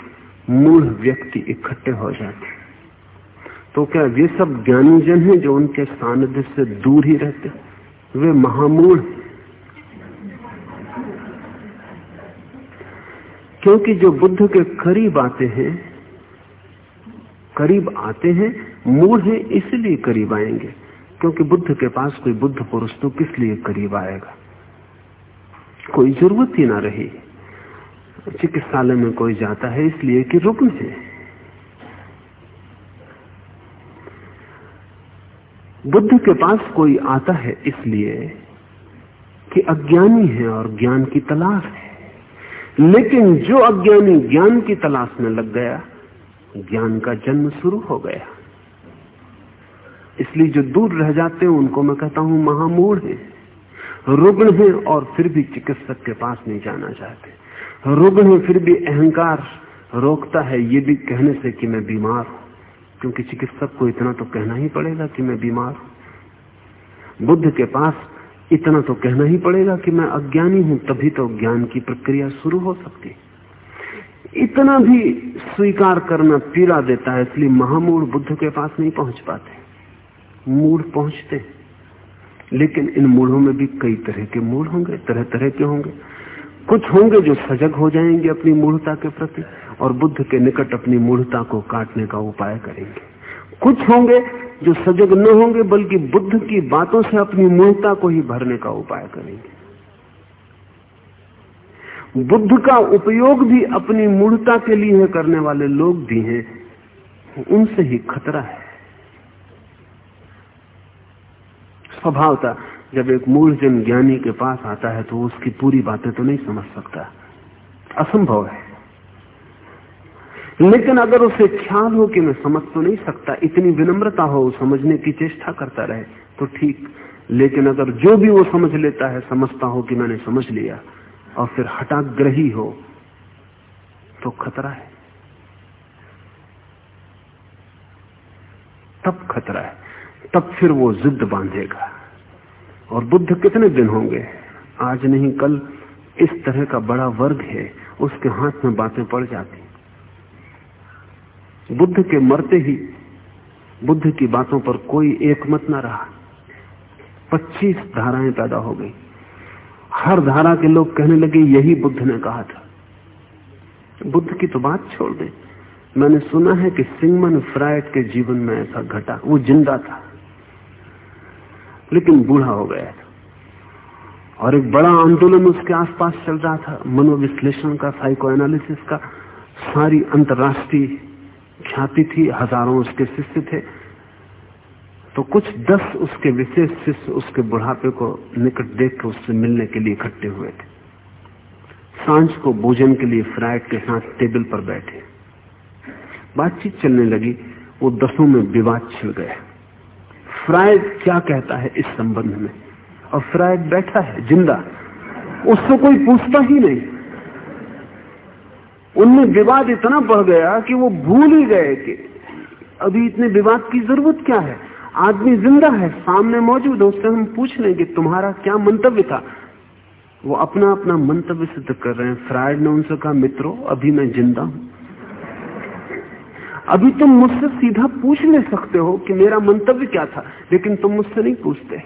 मूल व्यक्ति इकट्ठे हो जाते तो क्या वे सब ज्ञानी जन हैं जो उनके सानिध्य से दूर ही रहते वे महामूढ़ क्योंकि जो बुद्ध के करीब आते हैं, करीब आते हैं, मूढ़ है, इसलिए करीब आएँगे। क्योंकि बुद्ध के पास कोई बुद्ध पुरुष तो किस लिए करीब आएगा? कोई ज़रूरत ही ना रही। चिकित्सालय में कोई जाता है इसलिए कि रुकन है बुद्ध के पास कोई आता है इसलिए कि अज्ञानी है और ज्ञान की तलाश है। लेकिन जो अज्ञानी ज्ञान की तलाश में लग गया, ज्ञान का जन्म शुरू हो गया। इसलिए जो दूर रह जाते हैं, उनको मैं कहता हूँ, महामूढ़ है। रुग्ण है और फिर भी चिकित्सक के पास नहीं जाना चाहते। रुग्ण है, फिर भी अहंकार रोकता है। ये भी कहने से कि मैं बीमार हूँ। क्योंकि चिकित्सक को इतना तो कहना ही पड़ेगा कि मैं बीमार हूँ। बुद्ध के पास इतना तो कहना ही पड़ेगा कि मैं अज्ञानी हूँ, तभी तो ज्ञान की प्रक्रिया शुरू हो सकती। इतना भी स्वीकार करना पीड़ा देता है, इसलिए महामूढ़ बुद्ध के पास नहीं पहुँच पाते। मूढ़ पहुँचते हैं। लेकिन इन मूढ़ों में भी कई तरह के मूढ़ होंगे तरह तरह के होंगे। कुछ होंगे जो सजग हो जाएँगे अपनी मूढ़ता के प्रति और बुद्ध के निकट अपनी मूढ़ता को काटने का उपाय करेंगे। कुछ होंगे जो सजग न होंगे, बल्कि बुद्ध की बातों से अपनी मूर्ता को ही भरने का उपाय करेंगे। बुद्ध का उपयोग भी अपनी मूढ़ता के लिए करने वाले लोग भी हैं। उनसे ही खतरा है। स्वभावता जब एक मूलजन ज्ञानी के पास आता है तो उसकी पूरी बातें तो नहीं समझ सकता। असंभव है। लेकिन अगर उसे ख्याल हो कि मैं समझ तो नहीं सकता, इतनी विनम्रता हो समझने की चेष्टा करता रहे तो ठीक। लेकिन अगर जो भी वो समझ लेता है, समझता हो कि मैंने समझ लिया, और फिर हटाग्रही हो तो खतरा है। तब खतरा है। तब फिर वो जिद बांधेगा। और बुद्ध कितने दिन होंगे? आज नहीं, कल इस तरह का बड़ा वर्ग है, उसके हाथ में बातें पड़ जाती। बुद्ध के मरते ही बुद्ध की बातों पर कोई एक मत न रहा। 25 धाराएँ पैदा हो गई। हर धारा के लोग कहने लगे, यही बुद्ध ने कहा था। बुद्ध की तो बात छोड़ दे। मैंने सुना है कि सिंगमन फ्राइड के जीवन में ऐसा घटा, वो ज़िंदा था। लेकिन बूढ़ा हो गया था। और एक बड़ा आंदोलन उसके आसपास चल रहा था, मनोविश्लेषण का साइको एनालिसिस का। सारी अंतर्राष्ट्रीय ख्याति थी, हज़ारों उसके शिष्य थे। तो कुछ दस उसके विशेष शिष्य उसके बुढ़ापे को निकट देख के उससे मिलने के लिए इकट्ठे हुए थे। साँझ को भोजन के लिए फ्राइड के साथ टेबल पर बैठे। बातचीत चलने लगी, वो दसों में विवाद छिड़ गया। फ्राइड क्या कहता है इस संबंध में? और फ्रायड बैठा है, ज़िंदा। उससे कोई पूछता ही नहीं। उनमें विवाद इतना बढ़ गया कि वो भूल ही गए कि अभी इतने विवाद की ज़रूरत क्या है? आदमी ज़िंदा है, सामने मौजूद है, उससे हम पूछ लें कि तुम्हारा क्या मंतव्य था? वो अपना अपना मंतव्य सिद्ध कर रहे हैं। फ्रायड ने उनसे कहा, मित्रों, अभी मैं ज़िंदा हूँ। अभी तुम मुझसे सीधा पूछ ले सकते हो कि मेरा मंतव्य क्या था, लेकिन तुम मुझसे नहीं पूछते।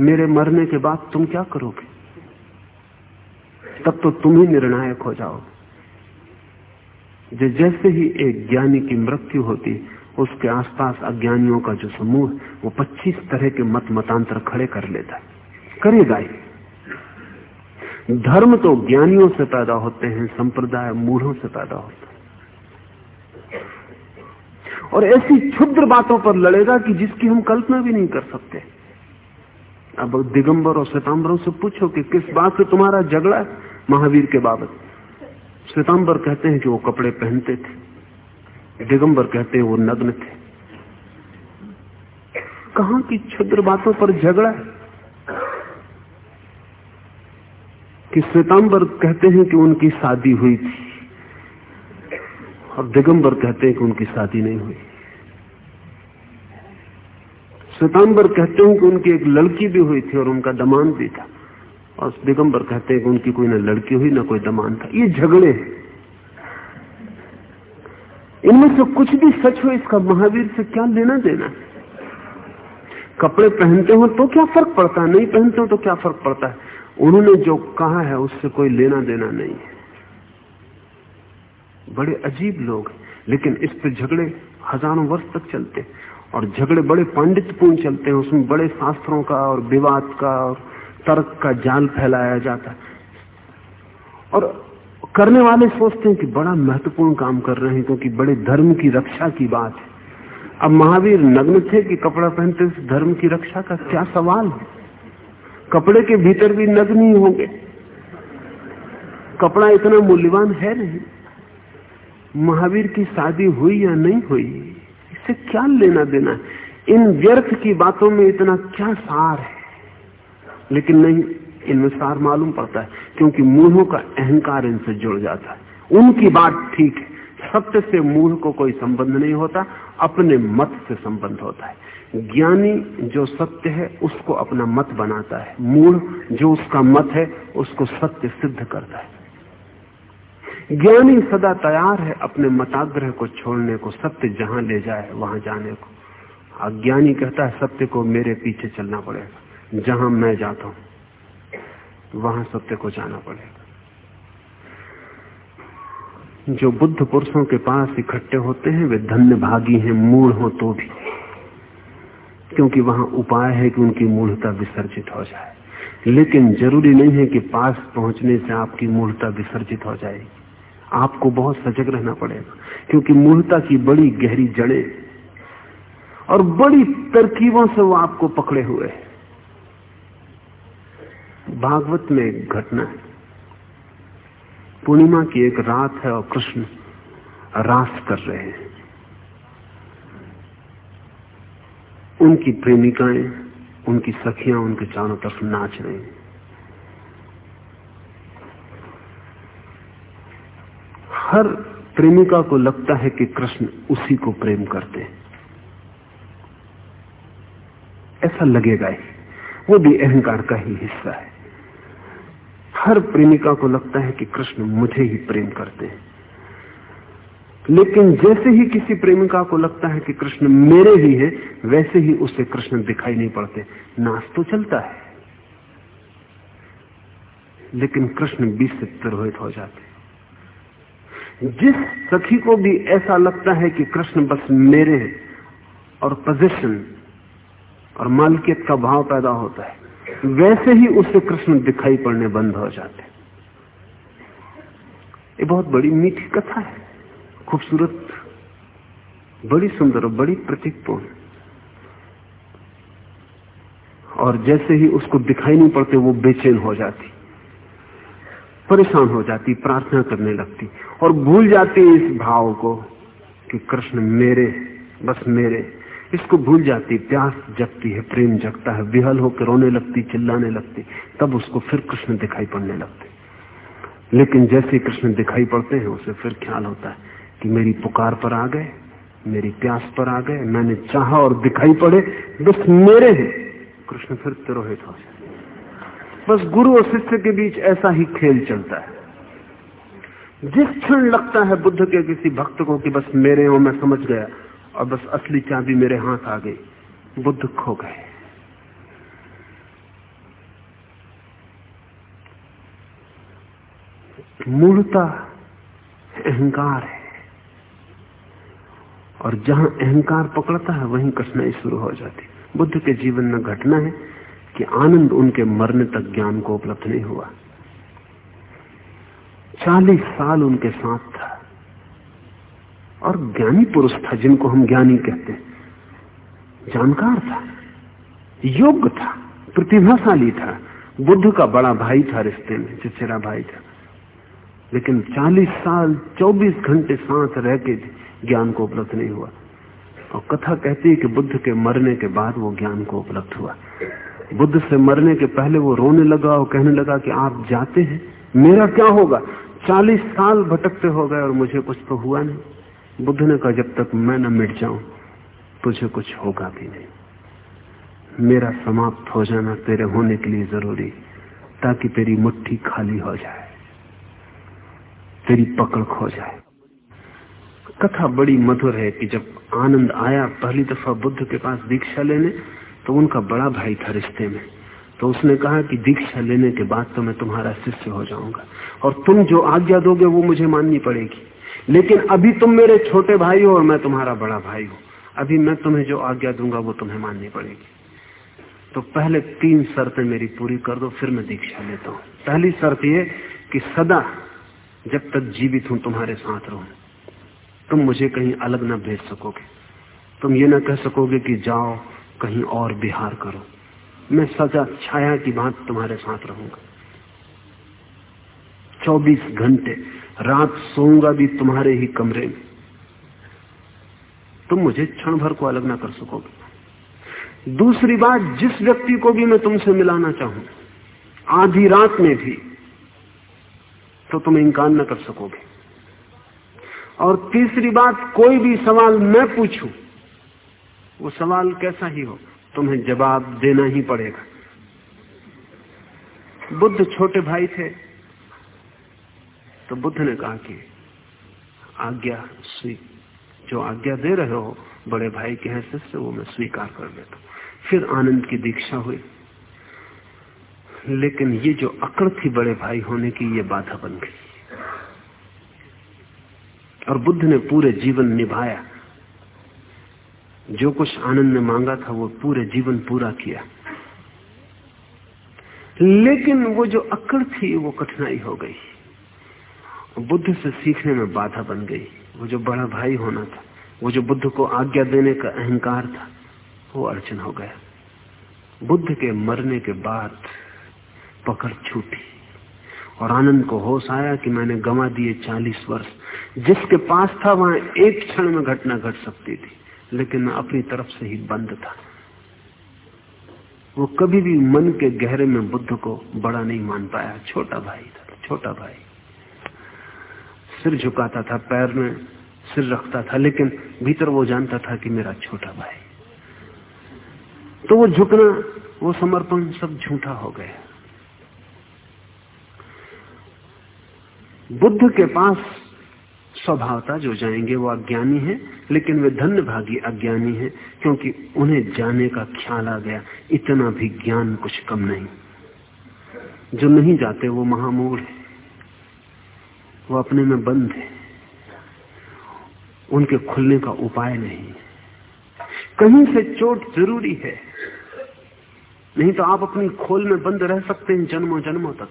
मेरे मरने के बाद तुम क्या करोगे? तब तो तुम ही निर्णायक हो जाओ। जो जैसे ही एक ज्ञानी की मृत्यु होती, उसके आसपास अज्ञानियों का जो समूह, वो 25 तरह के मत मतांतर खड़े कर लेता है। करेगा ही धर्म तो ज्ञानियों से पैदा होते हैं, संप्रदाय मूढ़ों से पैदा होते हैं। और ऐसी क्षुद्र बातों पर लड़ेगा कि जिसकी हम कल्पना भी नहीं कर सकते। अब दिगंबर और श्वेतांबरों से पूछो कि किस बात से तुम्हारा झगड़ा है? महावीर के बाबत। श्वेतांबर कहते हैं कि वो कपड़े पहनते थे। दिगंबर कहते हैं वो नग्न थे। कहा की क्षुद्र बातों पर झगड़ा है? कि श्वेतांबर कहते हैं कि उनकी शादी हुई थी। और दिगंबर कहते हैं कि उनकी शादी नहीं हुई। श्वेतांबर कहते हैं कि उनकी एक लड़की भी हुई थी और उनका दमान भी था। और दिगंबर कहते हैं कि उनकी कोई ना लड़की हुई, ना कोई दमान था। ये झगड़े इनमें से कुछ भी सच हो, इसका महावीर से क्या लेना देना? कपड़े पहनते हो तो क्या फ़र्क पड़ता है? नहीं पहनते हो तो क्या फ़र्क पड़ता है? उन्होंने जो कहा है, उससे कोई लेना देना नहीं है। बड़े अजीब लोग लेकिन इस पर झगड़े हज़ारों वर्ष तक चलते और झगड़े बड़े पांडित्यपूर्ण चलते हैं, उसमें बड़े शास्त्रों का और विवाद का और तर्क का जाल फैलाया जाता है। और करने वाले सोचते हैं कि बड़ा महत्वपूर्ण काम कर रहे हैं, क्योंकि बड़े धर्म की रक्षा की बात है। अब महावीर नग्न थे कि कपड़ा पहनते धर्म की रक्षा का क्या सवाल है? कपड़े के भीतर भी नग्न ही होंगे। कपड़ा इतना मूल्यवान है नहीं। महावीर की शादी हुई या नहीं हुई इससे क्या लेना देना? इन व्यर्थ की बातों में इतना क्या सार है? लेकिन नहीं, इनमें सार मालूम पड़ता है, क्योंकि मूढ़ों का अहंकार इनसे जुड़ जाता है। उनकी बात ठीक है, सत्य से मूल को कोई संबंध नहीं होता, अपने मत से संबंध होता है। ज्ञानी जो सत्य है, उसको अपना मत बनाता है। मूल जो उसका मत है, उसको सत्य सिद्ध करता है। ज्ञानी सदा तैयार है अपने मताग्रह को छोड़ने को, सत्य जहाँ ले जाए वहाँ जाने को। अज्ञानी कहता है, सत्य को मेरे पीछे चलना पड़ेगा। जहाँ मैं जाता हूँ, वहाँ सत्य को जाना पड़ेगा। जो बुद्ध पुरुषों के पास इकट्ठे होते हैं, वे धन्य भागी हैं, मूढ़ हो तो भी। क्योंकि वहाँ उपाय है कि उनकी मूढ़ता विसर्जित हो जाए। लेकिन ज़रूरी नहीं है कि पास पहुँचने से आपकी मूढ़ता विसर्जित हो जाएगी। आपको बहुत सजग रहना पड़ेगा, क्योंकि मूलता की बड़ी गहरी जड़ें और बड़ी तरकीबों से वो आपको पकड़े हुए है। भागवत में एक घटना है। पूर्णिमा की एक रात है और कृष्ण रास कर रहे हैं। उनकी प्रेमिकाएँ, उनकी सखियाँ उनके चारों तरफ़ नाच रही हैं। हर प्रेमिका को लगता है कि कृष्ण उसी को प्रेम करते हैं। ऐसा लगेगा ही। वो भी अहंकार का ही हिस्सा है। हर प्रेमिका को लगता है कि कृष्ण मुझे ही प्रेम करते हैं। लेकिन जैसे ही किसी प्रेमिका को लगता है कि कृष्ण मेरे ही है, वैसे ही उसे कृष्ण दिखाई नहीं पड़ते। नाच तो चलता है। लेकिन कृष्ण बीस से तिरोहित हो जाते जिस सखी को भी ऐसा लगता है कि कृष्ण बस मेरे और पोजिशन और मालकियत का भाव पैदा होता है, वैसे ही उसे कृष्ण दिखाई पड़ने बंद हो जाते ये बहुत बड़ी मीठी कथा है, खूबसूरत, बड़ी सुंदर और बड़ी प्रतीकपूर्ण और जैसे ही उसको दिखाई नहीं पड़ते, वो बेचैन हो जाती। परेशान हो जाती, प्रार्थना करने लगती और भूल जाती इस भाव को कि कृष्ण मेरे, बस मेरे। इसको भूल जाती, प्यास जगती है, प्रेम जगता है, विहल होकर रोने लगती, चिल्लाने लगती, तब उसको फिर कृष्ण दिखाई पड़ने लगते। लेकिन जैसे कृष्ण दिखाई पड़ते हैं, उसे फिर ख्याल होता है कि मेरी पुकार पर आ गए, मेरी प्यास पर आ गए, मैंने चाहा और दिखाई पड़े, बस मेरे हैं। कृष्ण फिर तिरोहित हो जाए बस गुरु और शिष्य के बीच ऐसा ही खेल चलता है। जिस क्षण लगता है बुद्ध के किसी भक्त को कि बस मेरे हो, मैं समझ गया, और बस असली चाबी मेरे हाथ आ गई, बुद्ध खो गए। मूलता अहंकार है, और जहाँ अहंकार पकड़ता है, वहीं कठिनाई शुरू हो जाती। बुद्ध के जीवन में घटना है कि आनंद उनके मरने तक ज्ञान को उपलब्ध नहीं हुआ। चालीस साल उनके साथ था। और ज्ञानी पुरुष था जिनको हम ज्ञानी कहते हैं। जानकार था। योग्य था। प्रतिभाशाली था। बुद्ध का बड़ा भाई था रिश्ते में, चिचरा भाई था। लेकिन 40 साल 24 घंटे साथ रह के ज्ञान को उपलब्ध नहीं हुआ। और कथा कहती है कि बुद्ध के मरने के बाद वो ज्ञान को उपलब्ध हुआ। बुद्ध से मरने के पहले वो रोने लगा और कहने लगा कि आप जाते हैं। मेरा क्या होगा? चालीस साल भटकते हो गए और मुझे कुछ तो हुआ नहीं। बुद्ध ने कहा, जब तक मैं न मिट जाऊँ, तुझे कुछ होगा भी नहीं। मेरा समाप्त हो जाना तेरे होने के लिए ज़रूरी, ताकि तेरी मुट्ठी खाली हो जाए, तेरी पकड़ खो जाए। कथा बड़ी मधुर है कि जब आनंद आया, पहली दफ़ा बुद्ध के पास दीक्षा लेने तो उनका बड़ा भाई था रिश्ते में। तो उसने कहा कि दीक्षा लेने के बाद तो मैं तुम्हारा शिष्य हो जाऊँगा। और तुम जो आज्ञा दोगे वो मुझे माननी पड़ेगी। लेकिन अभी तुम मेरे छोटे भाई हो और मैं तुम्हारा बड़ा भाई हूँ। अभी मैं तुम्हें जो आज्ञा दूँगा वो तुम्हें माननी पड़ेगी। तो पहले तीन शर्तें मेरी पूरी कर दो, फिर मैं दीक्षा लेता हूँ। पहली शर्त ये कि सदा जब तक जीवित हूँ, तुम्हारे साथ रहूँ। तुम मुझे कहीं अलग न भेज सकोगे। तुम ये ना कह सकोगे कि जाओ कहीं और बिहार करो। मैं सजा छाया की बात तुम्हारे साथ रहूँगा। चौबीस घंटे रात सोऊँगा भी तुम्हारे ही कमरे में। तुम मुझे क्षण भर को अलग ना कर सकोगे। दूसरी बात, जिस व्यक्ति को भी मैं तुमसे मिलाना चाहूँ, आधी रात में भी तो तुम इंकार न कर सकोगे। और तीसरी बात, कोई भी सवाल मैं पूछूँ वो सवाल कैसा ही हो, तुम्हें जवाब देना ही पड़ेगा। बुद्ध छोटे भाई थे तो बुद्ध ने कहा कि आज्ञा स्वी, जो आज्ञा दे रहे हो, बड़े भाई के हैसियत से वो मैं स्वीकार कर लेता फिर आनंद की दीक्षा हुई। लेकिन ये जो अकड़ थी बड़े भाई होने की, ये बाधा बन गई। और बुद्ध ने पूरे जीवन निभाया। जो कुछ आनंद ने मांगा था वो पूरे जीवन पूरा किया। लेकिन वो जो अकड़ थी, वो कठिनाई हो गई। बुद्ध से सीखने में बाधा बन गई। वो जो बड़ा भाई होना था, वो जो बुद्ध को आज्ञा देने का अहंकार था, वो अड़चन हो गया। बुद्ध के मरने के बाद पकड़ छूटी और आनंद को होश आया कि मैंने गंवा दिए चालीस वर्ष। जिसके पास था, वहाँ एक क्षण में घटना घट सकती थी। लेकिन मैं अपनी तरफ़ से ही बंद था। वो कभी भी मन के गहरे में बुद्ध को बड़ा नहीं मान पाया। छोटा भाई था, छोटा भाई। सिर झुकाता था, पैर में सिर रखता था, लेकिन भीतर वो जानता था कि मेरा छोटा भाई। तो वो झुकना, वो समर्पण सब झूठा हो गया। बुद्ध के पास स्वभावता जो जाएँगे वो अज्ञानी है, लेकिन वे धन्य भागी अज्ञानी है, क्योंकि उन्हें जाने का ख्याल आ गया। इतना भी ज्ञान कुछ कम नहीं। जो नहीं जाते वो महामूढ़ है। वो अपने में बंद है। उनके खुलने का उपाय नहीं। कहीं से चोट ज़रूरी है। नहीं तो आप अपनी खोल में बंद रह सकते हैं जन्मों जन्मों तक।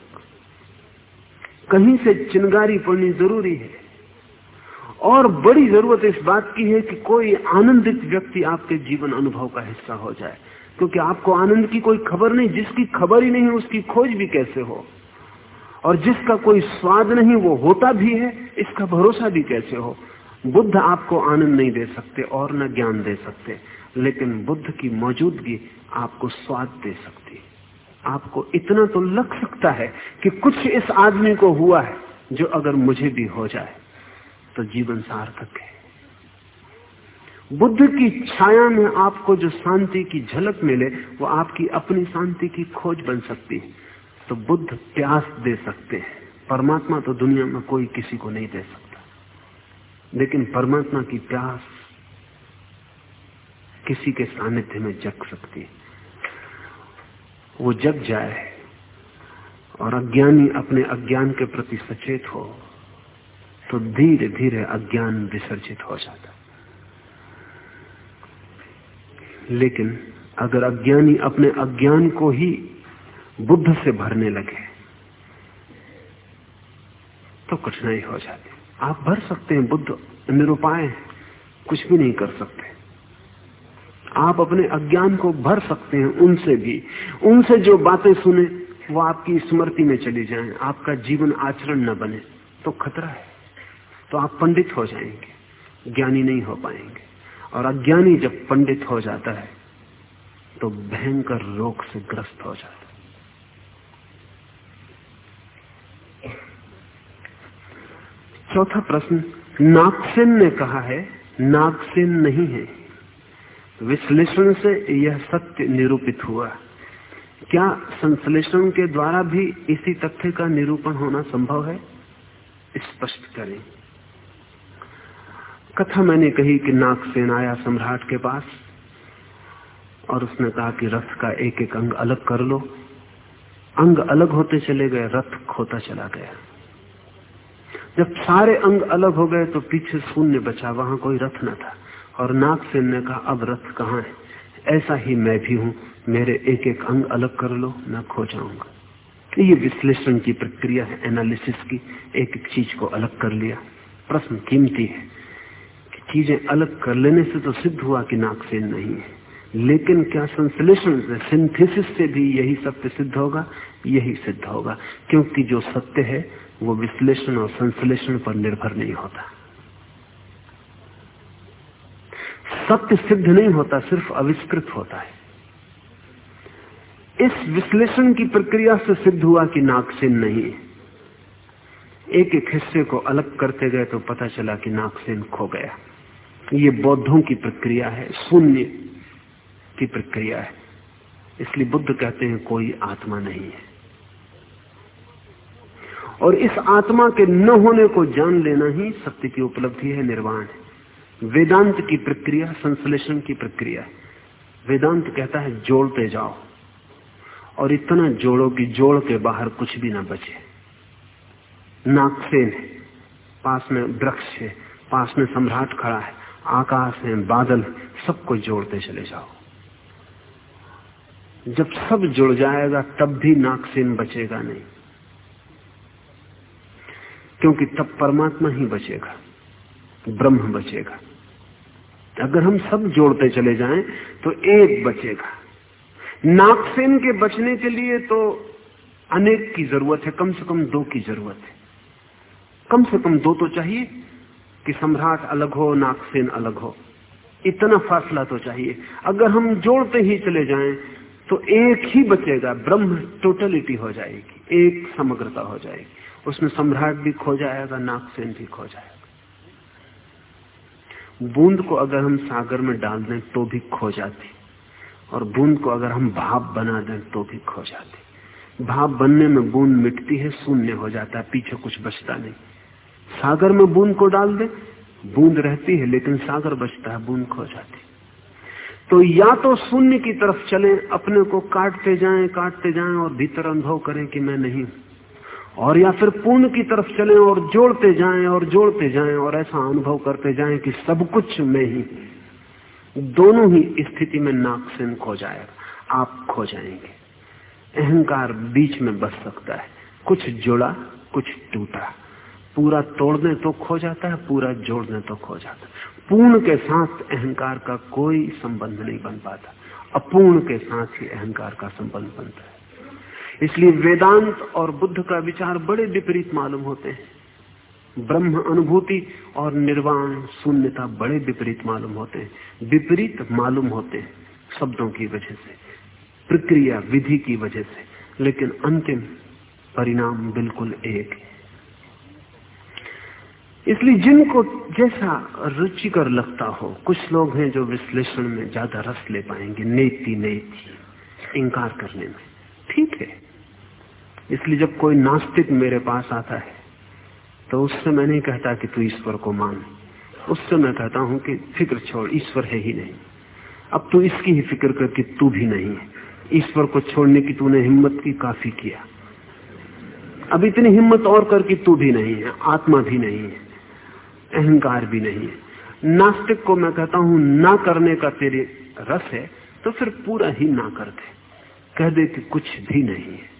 कहीं से चिंगारी पड़नी ज़रूरी है। और बड़ी ज़रूरत इस बात की है कि कोई आनंदित व्यक्ति आपके जीवन अनुभव का हिस्सा हो जाए। क्योंकि आपको आनंद की कोई खबर नहीं, जिसकी खबर ही नहीं, उसकी खोज भी कैसे हो? और जिसका कोई स्वाद नहीं, वो होता भी है, इसका भरोसा भी कैसे हो? बुद्ध आपको आनंद नहीं दे सकते और न ज्ञान दे सकते, लेकिन बुद्ध की मौजूदगी आपको स्वाद दे सकती आपको इतना तो लग सकता है कि कुछ इस आदमी को हुआ है जो अगर मुझे भी हो जाए। तो जीवन सार्थक है। बुद्ध की छाया में आपको जो शांति की झलक मिले, वो आपकी अपनी शांति की खोज बन सकती है। तो बुद्ध प्यास दे सकते हैं। परमात्मा तो दुनिया में कोई किसी को नहीं दे सकता। लेकिन परमात्मा की प्यास किसी के सानिध्य में जग सकती है। वो जग जाए और अज्ञानी अपने अज्ञान के प्रति सचेत हो तो धीरे धीरे अज्ञान विसर्जित हो जाता लेकिन अगर अज्ञानी अपने अज्ञान को ही बुद्ध से भरने लगे तो कठिनाई हो जाती आप भर सकते हैं बुद्ध निरुपाय है कुछ भी नहीं कर सकते। आप अपने अज्ञान को भर सकते हैं उनसे भी। उनसे जो बातें सुने वो आपकी स्मृति में चली जाएँ, आपका जीवन आचरण न बने तो खतरा है। तो आप पंडित हो जाएँगे। ज्ञानी नहीं हो पाएँगे। और अज्ञानी जब पंडित हो जाता है तो भयंकर रोग से ग्रस्त हो जाता है। चौथा प्रश्न, नागसेन ने कहा है, नागसेन नहीं है। विश्लेषण से यह सत्य निरूपित हुआ। क्या संश्लेषण के द्वारा भी इसी तथ्य का निरूपण होना संभव है? स्पष्ट करें। कथा मैंने कही कि नागसेन आया सम्राट के पास, और उसने कहा कि रथ का एक एक अंग अलग कर लो। अंग अलग होते चले गए, रथ खोता चला गया। जब सारे अंग अलग हो गए तो पीछे शून्य बचा, वहाँ कोई रथ न था। और नागसेन ने कहा, अब रथ कहाँ है? ऐसा ही मैं भी हूँ। मेरे एक एक अंग अलग कर लो, मैं खो जाऊँगा। ये विश्लेषण की प्रक्रिया है, एनालिसिस की। एक एक चीज़ को अलग कर लिया। प्रश्न कीमती है। चीज़ें अलग कर लेने से तो सिद्ध हुआ कि नाकसेन नहीं है। लेकिन क्या संश्लेषण से सिंथेसिस से भी यही सत्य सिद्ध होगा? यही सिद्ध होगा। क्योंकि जो सत्य है, वो विश्लेषण और संश्लेषण पर निर्भर नहीं होता। सत्य सिद्ध नहीं होता, सिर्फ़ अविष्कृत होता है। इस विश्लेषण की प्रक्रिया से सिद्ध हुआ कि नाकसेन नहीं है। एक एक हिस्से को अलग करते गए तो पता चला कि नाकसेन खो गया। ये बौद्धों की प्रक्रिया है, शून्य की प्रक्रिया है। इसलिए बुद्ध कहते हैं, कोई आत्मा नहीं है। और इस आत्मा के न होने को जान लेना ही सत्य की उपलब्धि है, निर्वाण है। वेदांत की प्रक्रिया, संश्लेषण की प्रक्रिया। है वेदांत कहता है, जोड़ते जाओ। और इतना जोड़ो कि जोड़ के बाहर कुछ भी ना बचे। नाकसेन है, पास में वृक्ष है, पास में सम्राट खड़ा है। आकाश है बादल सबको जोड़ते चले जाओ। जब सब जुड़ जाएगा, तब भी नाकसेन बचेगा नहीं। क्योंकि तब परमात्मा ही बचेगा, ब्रह्म बचेगा। अगर हम सब जोड़ते चले जाएँ तो एक बचेगा। नाकसेन के बचने के लिए तो अनेक की ज़रूरत है, कम से कम दो की ज़रूरत है। कम से कम दो तो चाहिए कि सम्राट अलग हो, नागसेन अलग हो। इतना फासला तो चाहिए। अगर हम जोड़ते ही चले जाएँ तो एक ही बचेगा। ब्रह्म टोटलिटी हो जाएगी। एक समग्रता हो जाएगी। उसमें सम्राट भी खो जाएगा, नागसेन भी खो जाएगा। बूंद को अगर हम सागर में डाल दें तो भी खो जाती। और बूंद को अगर हम भाप बना दें तो भी खो जाती। भाप बनने में बूंद मिटती है, शून्य हो जाता है, पीछे कुछ बचता नहीं। सागर में बूंद को डाल दे, बूंद रहती है, लेकिन सागर बचता है, बूंद खो जाती तो या तो शून्य की तरफ़ चले, अपने को काटते जाएँ काटते जाएँ और भीतर अनुभव करें कि मैं नहीं और या फिर पूर्ण की तरफ़ चलें और जोड़ते जाएँ, और जोड़ते जाएँ, और ऐसा अनुभव करते जाएँ कि सब कुछ मैं ही दोनों ही स्थिति में नाकसेन खो जाएगा, आप खो जाएँगे। अहंकार बीच में बस सकता है, कुछ जुड़ा, कुछ टूटा। पूरा तोड़ने तो खो जाता है, पूरा जोड़ने तो खो जाता है। पूर्ण के साथ अहंकार का कोई संबंध नहीं बन पाता। अपूर्ण के साथ ही अहंकार का संबंध बनता है। इसलिए वेदांत और बुद्ध का विचार बड़े विपरीत मालूम होते हैं। ब्रह्म अनुभूति और निर्वाण शून्यता बड़े विपरीत मालूम होते हैं। विपरीत मालूम होते हैं शब्दों की वजह से, प्रक्रिया विधि की वजह से, लेकिन अंतिम परिणाम बिल्कुल एक है इसलिए जिनको जैसा रुचिकर लगता हो, कुछ लोग हैं जो विश्लेषण में ज़्यादा रस ले पाएँगे, नेति नेति, इंकार करने में। ठीक है। इसलिए जब कोई नास्तिक मेरे पास आता है तो उससे मैं नहीं कहता कि तू ईश्वर को मान। उससे मैं कहता हूँ कि फ़िक्र छोड़, ईश्वर है ही नहीं। अब तू इसकी ही फ़िक्र कर कि तू भी नहीं है। ईश्वर को छोड़ने की तूने हिम्मत की, काफ़ी किया। अब इतनी हिम्मत और कर कि तू भी नहीं है, आत्मा भी नहीं है। अहंकार भी नहीं है। नास्तिक को मैं कहता हूँ, ना करने का तेरे रस है तो फिर पूरा ही ना कर दे। कह दे कि कुछ भी नहीं है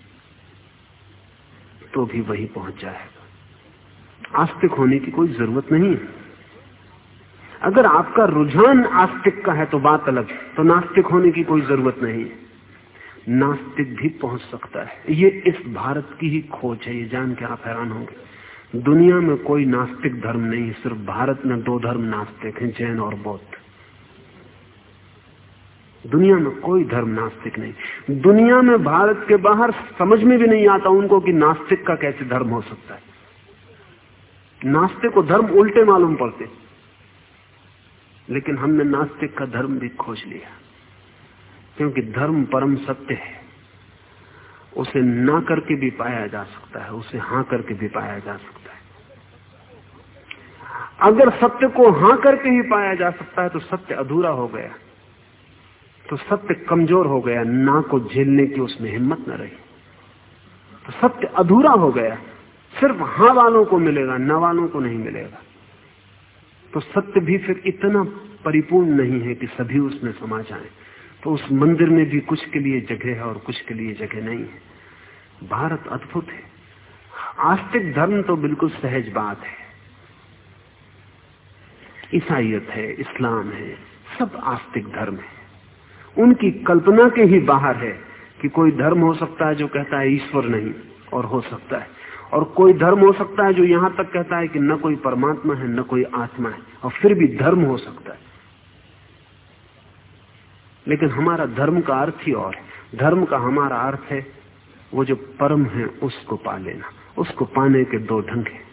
तो भी वही पहुँच जाएगा। आस्तिक होने की कोई ज़रूरत नहीं है। अगर आपका रुझान आस्तिक का है तो बात अलग तो नास्तिक होने की कोई ज़रूरत नहीं है। नास्तिक भी पहुँच सकता है। ये इस भारत की ही खोज है, ये जान के आप हैरान होंगे। दुनिया में कोई नास्तिक धर्म नहीं, सिर्फ़ भारत में दो धर्म नास्तिक हैं, जैन और बौद्ध। दुनिया में कोई धर्म नास्तिक नहीं। दुनिया में भारत के बाहर समझ में भी नहीं आता उनको कि नास्तिक का कैसे धर्म हो सकता है। नास्तिक को धर्म उल्टे मालूम पड़ते। लेकिन हमने नास्तिक का धर्म भी खोज लिया। क्योंकि धर्म परम सत्य है। उसे ना करके भी पाया जा सकता है, उसे हाँ करके भी पाया जा सकता है। अगर सत्य को हाँ करके ही पाया जा सकता है तो सत्य अधूरा हो गया। तो सत्य कमज़ोर हो गया, ना को झेलने की उसमें हिम्मत न रही। तो सत्य अधूरा हो गया, सिर्फ़ हाँ वालों को मिलेगा, न वालों को नहीं मिलेगा। तो सत्य भी फिर इतना परिपूर्ण नहीं है कि सभी उसमें समा जाए। तो उस मंदिर में भी कुछ के लिए जगह है और कुछ के लिए जगह नहीं है। भारत अद्भुत है। आस्तिक धर्म तो बिल्कुल सहज बात है। ईसाइत है, इस्लाम है, सब आस्तिक धर्म है। उनकी कल्पना के ही बाहर है कि कोई धर्म हो सकता है जो कहता है ईश्वर नहीं, और हो सकता है। और कोई धर्म हो सकता है जो यहाँ तक कहता है कि न कोई परमात्मा है, न कोई आत्मा है, और फिर भी धर्म हो सकता है। लेकिन हमारा धर्म का अर्थ ही और है। धर्म का हमारा अर्थ है, वो जो परम है, उसको पा लेना, उसको पाने के दो ढंग है।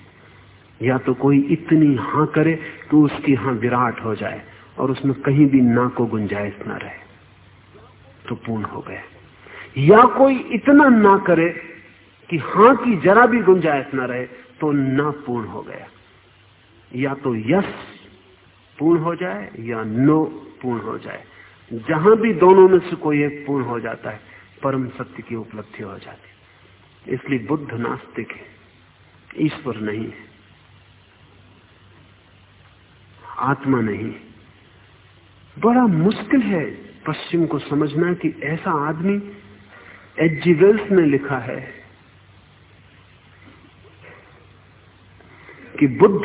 या तो कोई इतनी हाँ करे कि उसकी हाँ विराट हो जाए और उसमें कहीं भी ना को गुंजाइश ना रहे। तो पूर्ण हो गया या कोई इतना ना करे कि हाँ की जरा भी गुंजाइश ना रहे तो ना पूर्ण हो गया। या तो यस पूर्ण हो जाए या नो पूर्ण हो जाए। जहाँ भी दोनों में से कोई एक पूर्ण हो जाता है, परम सत्य की उपलब्धि हो जाती। है इसलिए बुद्ध नास्तिक है, ईश्वर नहीं है। आत्मा नहीं। बड़ा मुश्किल है पश्चिम को समझना कि ऐसा आदमी एजिवेल्स ने लिखा है कि बुद्ध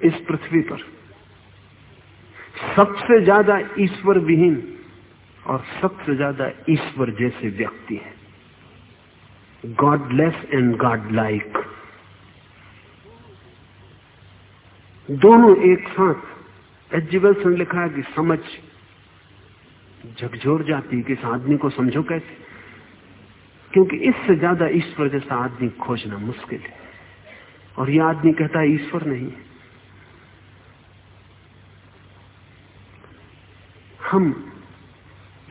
इस पृथ्वी पर सबसे ज़्यादा ईश्वर विहीन और सबसे ज़्यादा ईश्वर जैसे व्यक्ति है। गॉडलेस एंड गॉड लाइक दोनों एक साथ ने लिखा है कि समझ झकझोर जाती कि इस आदमी को समझो कैसे? क्योंकि इससे ज़्यादा ईश्वर जैसा आदमी खोजना मुश्किल है। और यह आदमी कहता है, ईश्वर नहीं हम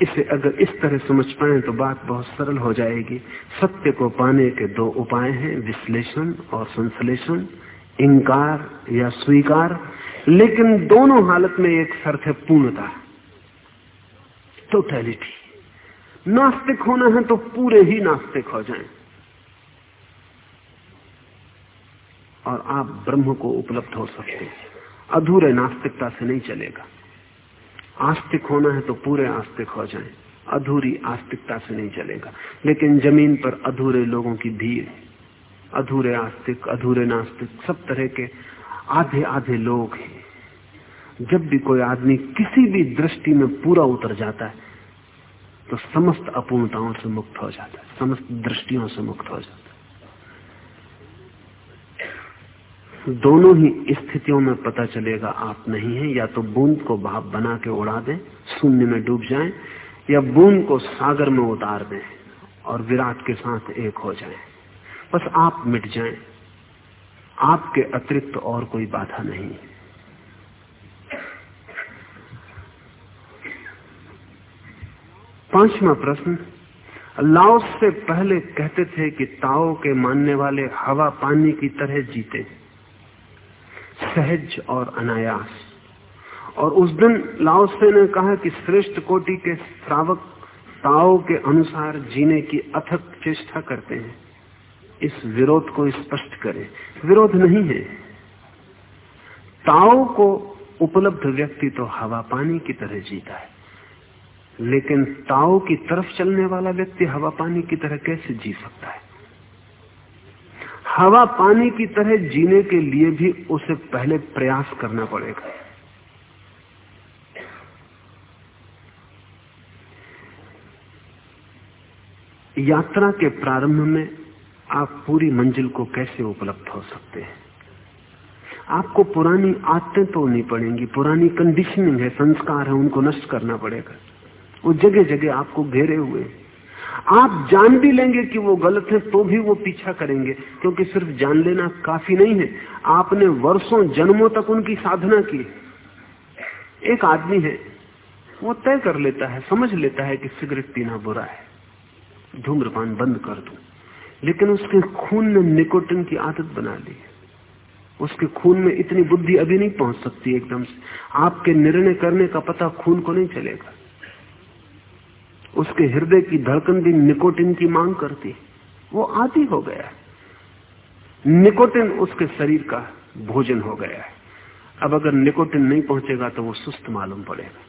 इसे अगर इस तरह समझ पाए तो बात बहुत सरल हो जाएगी। सत्य को पाने के दो उपाय हैं, विश्लेषण और संश्लेषण। इंकार या स्वीकार, लेकिन दोनों हालत में एक शर्त है पूर्णता टोटलिटी नास्तिक होना है तो पूरे ही नास्तिक हो जाएँ। और आप ब्रह्म को उपलब्ध हो सकते हैं। अधूरे नास्तिकता से नहीं चलेगा। आस्तिक होना है तो पूरे आस्तिक हो जाएँ। अधूरी आस्तिकता से नहीं चलेगा। लेकिन ज़मीन पर अधूरे लोगों की भीड़। अधूरे आस्तिक, अधूरे नास्तिक, सब तरह के आधे आधे लोग हैं। जब भी कोई आदमी किसी भी दृष्टि में पूरा उतर जाता है तो समस्त अपूर्णताओं से मुक्त हो जाता है, समस्त दृष्टियों से मुक्त हो जाता है। दोनों ही स्थितियों में पता चलेगा आप नहीं है, या तो बूंद को भाप बना के उड़ा दें, शून्य में डूब जाएँ, या बूंद को सागर में उतार दें और विराट के साथ एक हो जाएँ। बस आप मिट जाएँ। आपके अतिरिक्त और कोई बाधा नहीं। पांचवा प्रश्न। लाओस से पहले कहते थे कि ताओ के मानने वाले हवा पानी की तरह जीते। सहज और अनायास। और उस दिन लाओसे ने कहा कि श्रेष्ठ कोटि के श्रावक ताओ के अनुसार जीने की अथक चेष्टा करते हैं। इस विरोध को स्पष्ट करें। विरोध नहीं है। ताओ को उपलब्ध व्यक्ति तो हवा पानी की तरह जीता है। लेकिन ताओ की तरफ़ चलने वाला व्यक्ति हवा पानी की तरह कैसे जी सकता है? हवा पानी की तरह जीने के लिए भी उसे पहले प्रयास करना पड़ेगा। यात्रा के प्रारंभ में आप पूरी मंजिल को कैसे उपलब्ध हो सकते हैं? आपको पुरानी आदतें तोड़नी पड़ेंगी, पुरानी कंडीशनिंग है, संस्कार है, उनको नष्ट करना पड़ेगा। वो जगह जगह आपको घेरे हुए आप जान भी लेंगे कि वो गलत है तो भी वो पीछा करेंगे, क्योंकि सिर्फ़ जान लेना काफ़ी नहीं है। आपने वर्षों, जन्मों तक उनकी साधना की एक आदमी है, वो तय कर लेता है, समझ लेता है कि सिगरेट पीना बुरा है। धूम्रपान बंद कर दूँ। लेकिन उसके खून ने निकोटिन की आदत बना ली उसके खून में इतनी बुद्धि अभी नहीं पहुँच सकती एकदम से। आपके निर्णय करने का पता खून को नहीं चलेगा। उसके हृदय की धड़कन भी निकोटिन की मांग करती वो आदि हो गया निकोटिन उसके शरीर का भोजन हो गया है। अब अगर निकोटिन नहीं पहुंचेगा तो वो सुस्त मालूम पड़ेगा।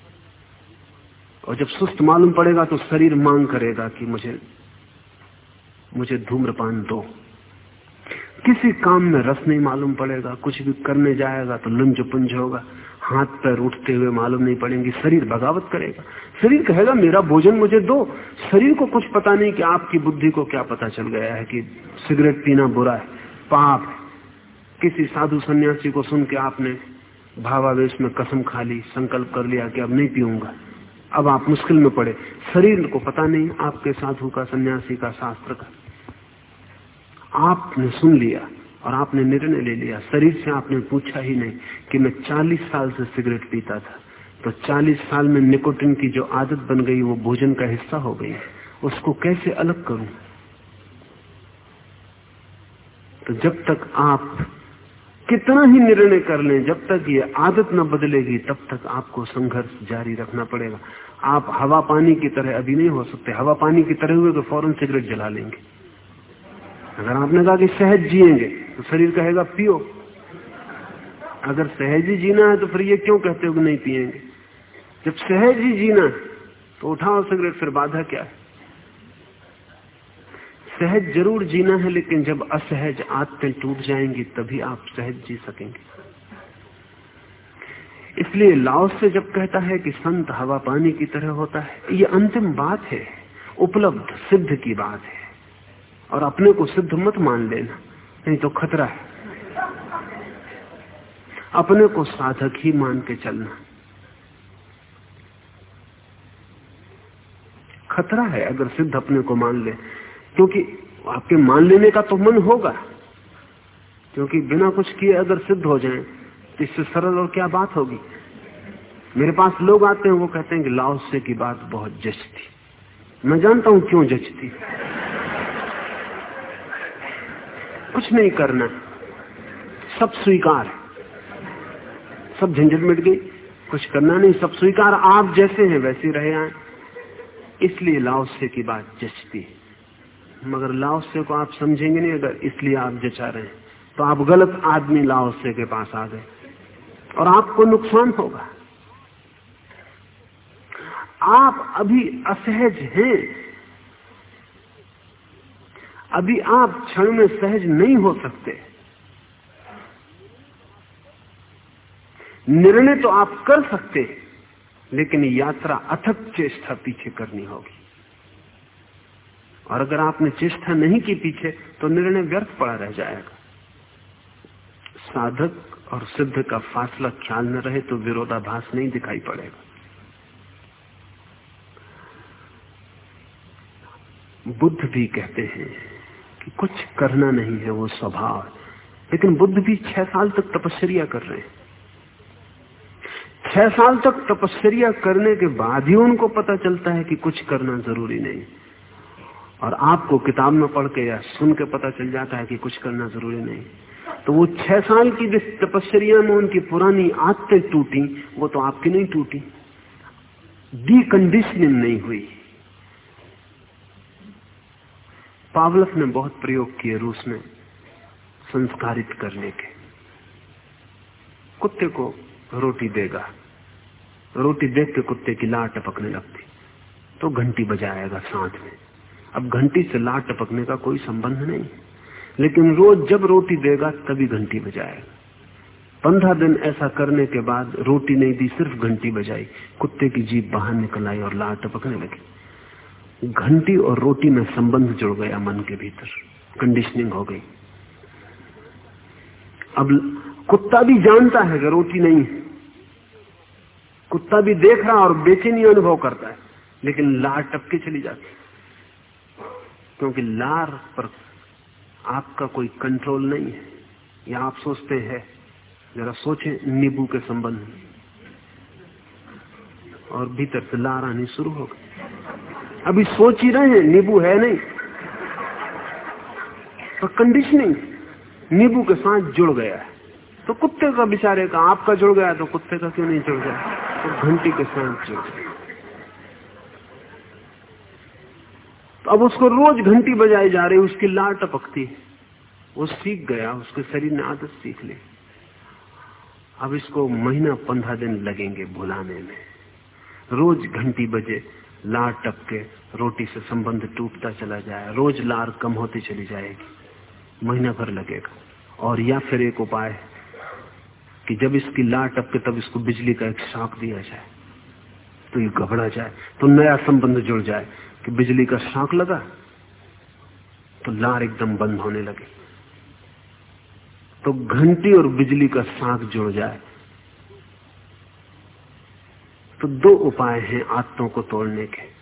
और जब सुस्त मालूम पड़ेगा तो शरीर मांग करेगा कि मुझे मुझे धूम्रपान दो। किसी काम में रस नहीं मालूम पड़ेगा, कुछ भी करने जाएगा तो लुंज पुंज होगा। हाथ पैर उठते हुए मालूम नहीं पड़ेंगे, शरीर बगावत करेगा। शरीर कहेगा, मेरा भोजन मुझे दो। शरीर को कुछ पता नहीं कि आपकी बुद्धि को क्या पता चल गया है कि सिगरेट पीना बुरा है। पाप किसी साधु सन्यासी को सुन के आपने भावावेश में कसम खा ली, संकल्प कर लिया कि अब नहीं पीऊँगा। अब आप मुश्किल में पड़े। शरीर को पता नहीं, आपके साधु का, सन्यासी का, शास्त्र का। आपने सुन लिया और आपने निर्णय ले लिया। शरीर से आपने पूछा ही नहीं कि मैं 40 साल से सिगरेट पीता था। तो 40 साल में निकोटिन की जो आदत बन गई, वो भोजन का हिस्सा हो गई उसको कैसे अलग करूँ? तो जब तक आप कितना ही निर्णय कर लें, जब तक ये आदत न बदलेगी, तब तक आपको संघर्ष जारी रखना पड़ेगा। आप हवा पानी की तरह अभी नहीं हो सकते। हवा पानी की तरह हुए तो फ़ौरन सिगरेट जला लेंगे। अगर आपने कहा कि सहज जिएँगे तो शरीर कहेगा, पियो। अगर सहज ही जीना है तो फिर ये क्यों कहते हो कि नहीं पिएँगे? जब सहज ही जीना है तो उठाओ सिगरेट, फिर बाधा क्या है? सहज ज़रूर जीना है, लेकिन जब असहज आदतें टूट जाएँगी, तभी आप सहज जी सकेंगे। इसलिए लाओ से जब कहता है कि संत हवा पानी की तरह होता है, ये अंतिम बात है, उपलब्ध सिद्ध की बात है। और अपने को सिद्ध मत मान लेना, नहीं तो खतरा है। अपने को साधक ही मान के चलना। खतरा है अगर सिद्ध अपने को मान ले, क्योंकि आपके मान लेने का तो मन होगा। क्योंकि बिना कुछ किए अगर सिद्ध हो जाए तो इससे सरल और क्या बात होगी? मेरे पास लोग आते हैं, वो कहते हैं कि लाओसे की बात बहुत जचती मैं जानता हूँ क्यों जचती कुछ नहीं करना। सब स्वीकार सब झंझट मिट गई। कुछ करना नहीं, सब स्वीकार। आप जैसे हैं, वैसे रहे आए इसलिए लाओसे की बात जचती है। मगर लाओसे को आप समझेंगे नहीं, अगर इसलिए आप जचा रहे हैं। तो आप गलत आदमी लाओसे के पास आ गए। और आपको नुकसान होगा। आप अभी असहज हैं। अभी आप क्षण में सहज नहीं हो सकते। निर्णय तो आप कर सकते, लेकिन यात्रा अथक चेष्टा पीछे करनी होगी। और अगर आपने चेष्टा नहीं की पीछे तो निर्णय व्यर्थ पड़ा रह जाएगा। साधक और सिद्ध का फासला ख्याल न रहे तो विरोधाभास नहीं दिखाई पड़ेगा। बुद्ध भी कहते हैं कुछ करना नहीं है वो स्वभाव लेकिन बुद्ध भी छह साल तक तपस्या कर रहे हैं। छह साल तक तपस्या करने के बाद ही उनको पता चलता है कि कुछ करना ज़रूरी नहीं। और आपको किताब में पढ़ के या सुन के पता चल जाता है कि कुछ करना ज़रूरी नहीं। तो वो छह साल की जिस तपस्या में उनकी पुरानी आदतें टूटी, वो तो आपकी नहीं टूटी। डीकंडीशनिंग नहीं हुई। पावलफ ने बहुत प्रयोग किए रूस में संस्कारित करने के। कुत्ते को रोटी देगा। रोटी देख के कुत्ते की लाट टपकने लगती तो घंटी बजाएगा साथ में। अब घंटी से लाट टपकने का कोई संबंध नहीं। लेकिन रोज जब रोटी देगा, तभी घंटी बजाएगा। पंद्रह दिन ऐसा करने के बाद रोटी नहीं दी, सिर्फ़ घंटी बजाई। कुत्ते की जीप बाहर निकल आई और लाट टपकने लगी। घंटी और रोटी में संबंध जुड़ गया मन के भीतर। कंडीशनिंग हो गई। अब कुत्ता भी जानता है कि रोटी नहीं है। कुत्ता भी देख रहा और बेचैनी अनुभव करता है, लेकिन लार टपके चली जाती क्योंकि लार पर आपका कोई कंट्रोल नहीं है। या आप सोचते हैं, जरा सोचे, नींबू के संबंध में। और भीतर से लार आनी शुरू हो गई। अभी सोच ही रहे हैं, नींबू है नहीं। तो कंडीशनिंग नींबू के साथ जुड़ गया है। तो कुत्ते का बेचारे का, आपका जुड़ गया तो कुत्ते का क्यों नहीं जुड़ गया? तो घंटी के साथ जुड़ गया। तो अब उसको रोज घंटी बजाई जा रही, उसकी लार टपकती वो सीख गया, उसके शरीर ने आदत सीख ली। अब इसको महीना पंद्रह दिन लगेंगे भुलाने में। रोज घंटी बजे लार टपके, रोटी से संबंध टूटता चला जाए, रोज लार कम होती चली जाएगी, महीना भर लगेगा। और या फिर एक उपाय कि जब इसकी लार टपके, तब इसको बिजली का एक शौक दिया जाए तो ये घबरा जाए तो नया संबंध जुड़ जाए कि बिजली का शौक लगा तो लार एकदम बंद होने लगे। तो घंटी और बिजली का साथ जुड़ जाए तो दो उपाय हैं आदतों को तोड़ने के।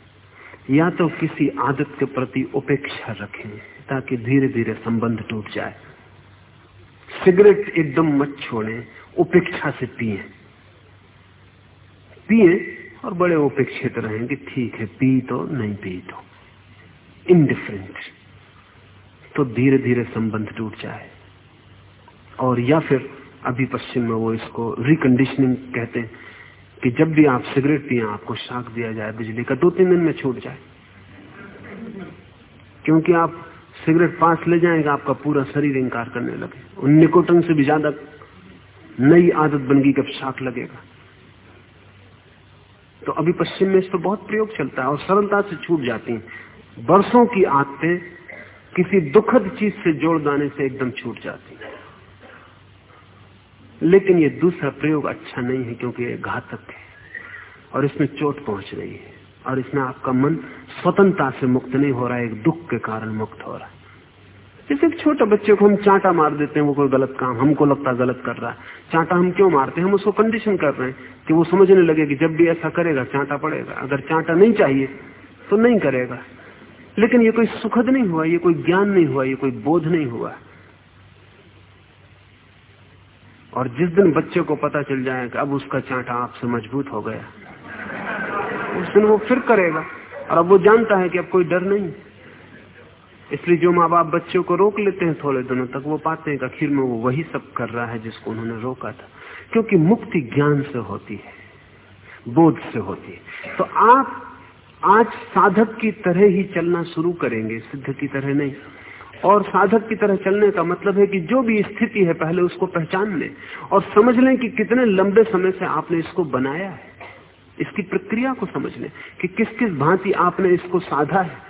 या तो किसी आदत के प्रति उपेक्षा रखें, ताकि धीरे धीरे संबंध टूट जाए। सिगरेट एकदम मत छोड़ें, उपेक्षा से पिए। पिए और बड़े उपेक्षित रहें ठीक है, पी तो नहीं पी तो। इनडिफरेंट तो धीरे धीरे संबंध टूट जाए। और या फिर अभी पश्चिम में वो इसको रिकंडीशनिंग कहते हैं। कि जब भी आप सिगरेट पिए, आपको शाक दिया जाए, बिजली का दो तीन दिन में छूट जाए। क्योंकि आप सिगरेट पास ले जाएँगे, आपका पूरा शरीर इंकार करने लगे। उन निकोटन से भी ज़्यादा नई आदत बन गई कब शाक लगेगा। तो अभी पश्चिम में इस पर बहुत प्रयोग चलता है और सरलता से छूट जाती हैं। बरसों की आदतें किसी दुखद चीज़ से जोड़ दाने से एकदम छूट जाती है। लेकिन ये दूसरा प्रयोग अच्छा नहीं है क्योंकि ये घातक है। और इसमें चोट पहुँच रही है। और इसमें आपका मन स्वतंत्रता से मुक्त नहीं हो रहा है, एक दुख के कारण मुक्त हो रहा है। जैसे छोटे बच्चे को हम चांटा मार देते हैं, वो कोई गलत काम, हमको लगता है गलत कर रहा है। चांटा हम क्यों मारते हैं? हम उसको कंडीशन कर रहे हैं कि वो समझने लगे कि जब भी ऐसा करेगा, चांटा पड़ेगा। अगर चांटा नहीं चाहिए तो नहीं करेगा। लेकिन ये कोई सुखद नहीं हुआ, ये कोई ज्ञान नहीं हुआ, ये कोई बोध नहीं हुआ। और जिस दिन बच्चे को पता चल जाए कि अब उसका चांटा आपसे मज़बूत हो गया, उस दिन वो फिर करेगा। और अब वो जानता है कि अब कोई डर नहीं। इसलिए जो माँ बाप बच्चों को रोक लेते हैं थोड़े दिनों तक, वो पाते हैं कि आखिर में वो वही सब कर रहा है जिसको उन्होंने रोका था। क्योंकि मुक्ति ज्ञान से होती है, बोध से होती है। तो आप आज साधक की तरह ही चलना शुरू करेंगे, सिद्ध की तरह नहीं। और साधक की तरह चलने का मतलब है कि जो भी स्थिति है पहले उसको पहचान लें और समझ लें कि कितने लंबे समय से आपने इसको बनाया है। इसकी प्रक्रिया को समझ लें कि किस किस भांति आपने इसको साधा है।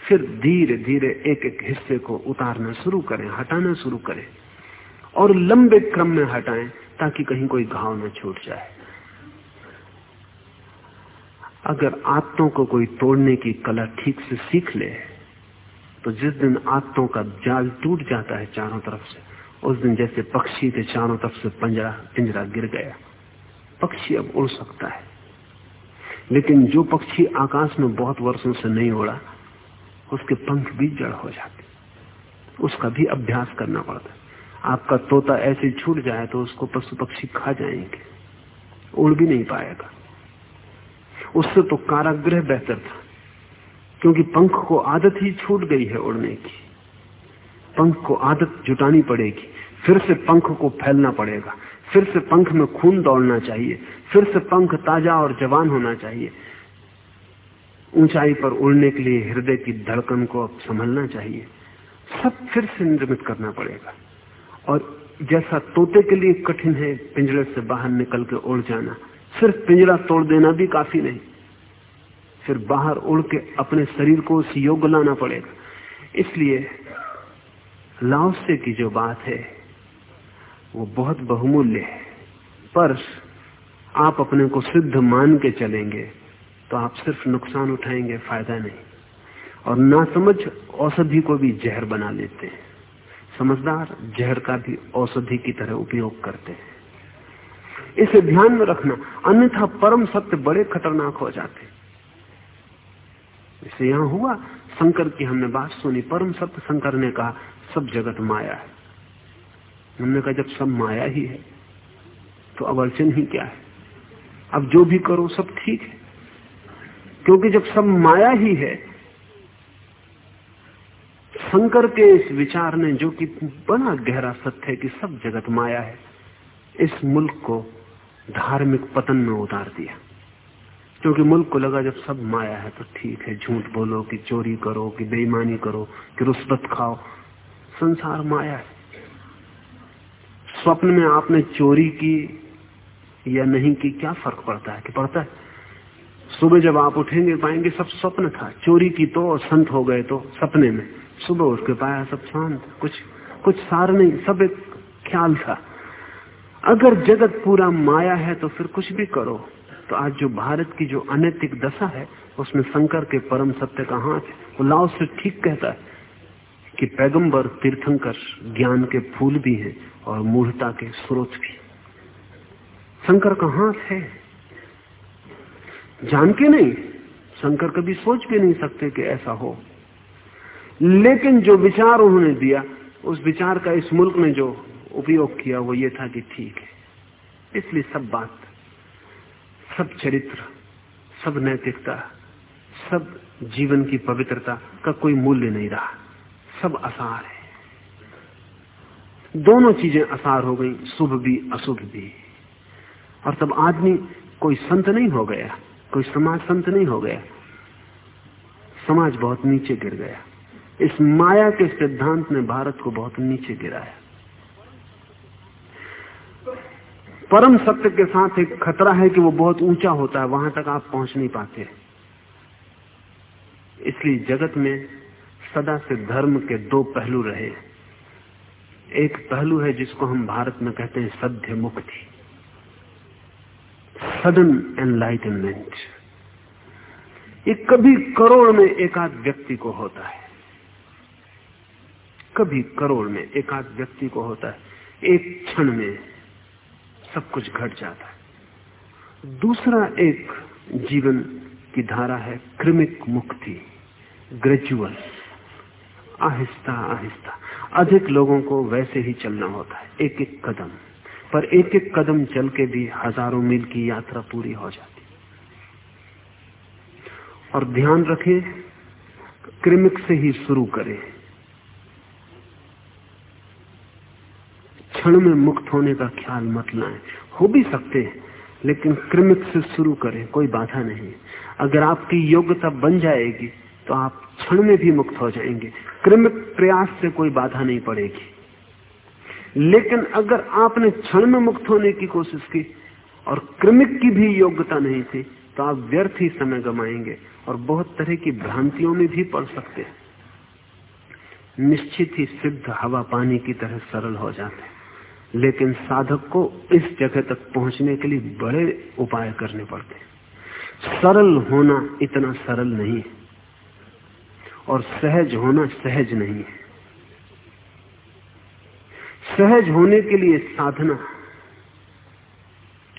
फिर धीरे धीरे एक एक हिस्से को उतारना शुरू करें, हटाना शुरू करें और लंबे क्रम में हटाएँ ताकि कहीं कोई घाव न छूट जाए। अगर आत्तों को कोई तोड़ने की कला ठीक से सीख ले तो जिस दिन आत्तों का जाल टूट जाता है चारों तरफ़ से, उस दिन जैसे पक्षी के चारों तरफ़ से पंजरा पिंजरा गिर गया। पक्षी अब उड़ सकता है। लेकिन जो पक्षी आकाश में बहुत वर्षों से नहीं उड़ा, उसके पंख भी जड़ हो जाते। उसका भी अभ्यास करना पड़ता। है आपका तोता ऐसे छूट जाए तो उसको पशु पक्षी खा जाएँगे। उड़ भी नहीं पाएगा। उससे तो कारागृह बेहतर था। क्योंकि पंख को आदत ही छूट गई है उड़ने की। पंख को आदत जुटानी पड़ेगी। फिर से पंख को फैलना पड़ेगा। फिर से पंख में खून दौड़ना चाहिए। फिर से पंख ताज़ा और जवान होना चाहिए। ऊंचाई पर उड़ने के लिए हृदय की धड़कन को अब संभलना चाहिए। सब फिर से निर्मित करना पड़ेगा। और जैसा तोते के लिए कठिन है, पिंजरे से बाहर निकल के उड़ जाना। सिर्फ़ पिंजरा तोड़ देना भी काफ़ी नहीं। फिर बाहर उड़ के अपने शरीर को उस योग्य लाना पड़ेगा। इसलिए लाओसे की जो बात है, वो बहुत बहुमूल्य है। पर आप अपने को सिद्ध मान के चलेंगे तो आप सिर्फ़ नुकसान उठाएँगे, फ़ायदा नहीं। और ना समझ, औषधि को भी जहर बना लेते हैं। समझदार जहर का भी औषधि की तरह उपयोग करते हैं। इसे ध्यान में रखना, अन्यथा परम सत्य बड़े खतरनाक हो जाते इसे यहाँ हुआ, शंकर की हमने बात सुनी, परम सत्य शंकर ने कहा, सब जगत माया है। हमने कहा, जब सब माया ही है तो अब अड़चन ही क्या है? अब जो भी करो, सब ठीक है। क्योंकि जब सब माया ही है, शंकर के इस विचार ने जो कि बड़ा गहरा सत्य है कि सब जगत माया है, इस मुल्क को धार्मिक पतन में उतार दिया। क्योंकि मुल्क को लगा जब सब माया है तो ठीक है, झूठ बोलो कि चोरी करो, कि बेईमानी करो, कि रुस्बत खाओ। संसार माया है। स्वप्न में आपने चोरी की या नहीं की, क्या फ़र्क पड़ता है? कि पड़ता है? सुबह जब आप उठेंगे, पाएँगे सब स्वप्न था। चोरी की तो और संत हो गए तो सपने में। सुबह उठ के पाया सब शांत, कुछ कुछ सार नहीं, सब एक ख्याल था। अगर जगत पूरा माया है तो फिर कुछ भी करो। तो आज जो भारत की जो अनैतिक दशा है, उसमें शंकर के परम सत्य का हाथ है। वो लाओ से ठीक कहता है कि पैगंबर तीर्थंकर ज्ञान के फूल भी हैं और मूढ़ता के स्रोत भी। शंकर का हाथ है। जान के नहीं, शंकर कभी सोच भी नहीं सकते कि ऐसा हो। लेकिन जो विचार उन्होंने दिया, उस विचार का इस मुल्क ने जो उपयोग किया, वो ये था कि ठीक है। इसलिए सब बात सब चरित्र, सब नैतिकता, सब जीवन की पवित्रता का कोई मूल्य नहीं रहा। सब असार है। दोनों चीज़ें असार हो गई, शुभ भी, अशुभ भी। और तब आदमी कोई संत नहीं हो गया, कोई समाज संत नहीं हो गया। समाज बहुत नीचे गिर गया। इस माया के सिद्धांत ने भारत को बहुत नीचे गिराया। परम सत्य के साथ एक खतरा है कि वो बहुत ऊँचा होता है, वहाँ तक आप पहुँच नहीं पाते। इसलिए जगत में सदा से धर्म के दो पहलू रहे। एक पहलू है जिसको हम भारत में कहते हैं सद्य मुक्ति। Sudden enlightenment. ये कभी करोड़ में एकाध व्यक्ति को होता है। कभी करोड़ में एकाध व्यक्ति को होता है। एक क्षण में सब कुछ घट जाता है। दूसरा एक जीवन की धारा है क्रमिक मुक्ति ग्रेजुअल आहिस्ता आहिस्ता। अधिक लोगों को वैसे ही चलना होता है एक एक कदम। पर एक एक कदम चल के भी हज़ारों मील की यात्रा पूरी हो जाती और ध्यान रखें क्रिमिक से ही शुरू करें। क्षण में मुक्त होने का ख्याल मत लाएँ। हो भी सकते हैं, लेकिन क्रमिक से शुरू करें, कोई बाधा नहीं। अगर आपकी योग्यता बन जाएगी तो आप क्षण में भी मुक्त हो जाएँगे। क्रमिक प्रयास से कोई बाधा नहीं पड़ेगी। लेकिन अगर आपने क्षण में मुक्त होने की कोशिश की और क्रमिक की भी योग्यता नहीं थी तो आप व्यर्थ ही समय गमाएँगे और बहुत तरह की भ्रांतियों में भी पड़ सकते हैं। निश्चित ही सिद्ध हवा पानी की तरह सरल हो जाते लेकिन साधक को इस जगह तक पहुँचने के लिए बड़े उपाय करने पड़ते सरल होना इतना सरल नहीं है। और सहज होना सहज नहीं है। सहज होने के लिए साधना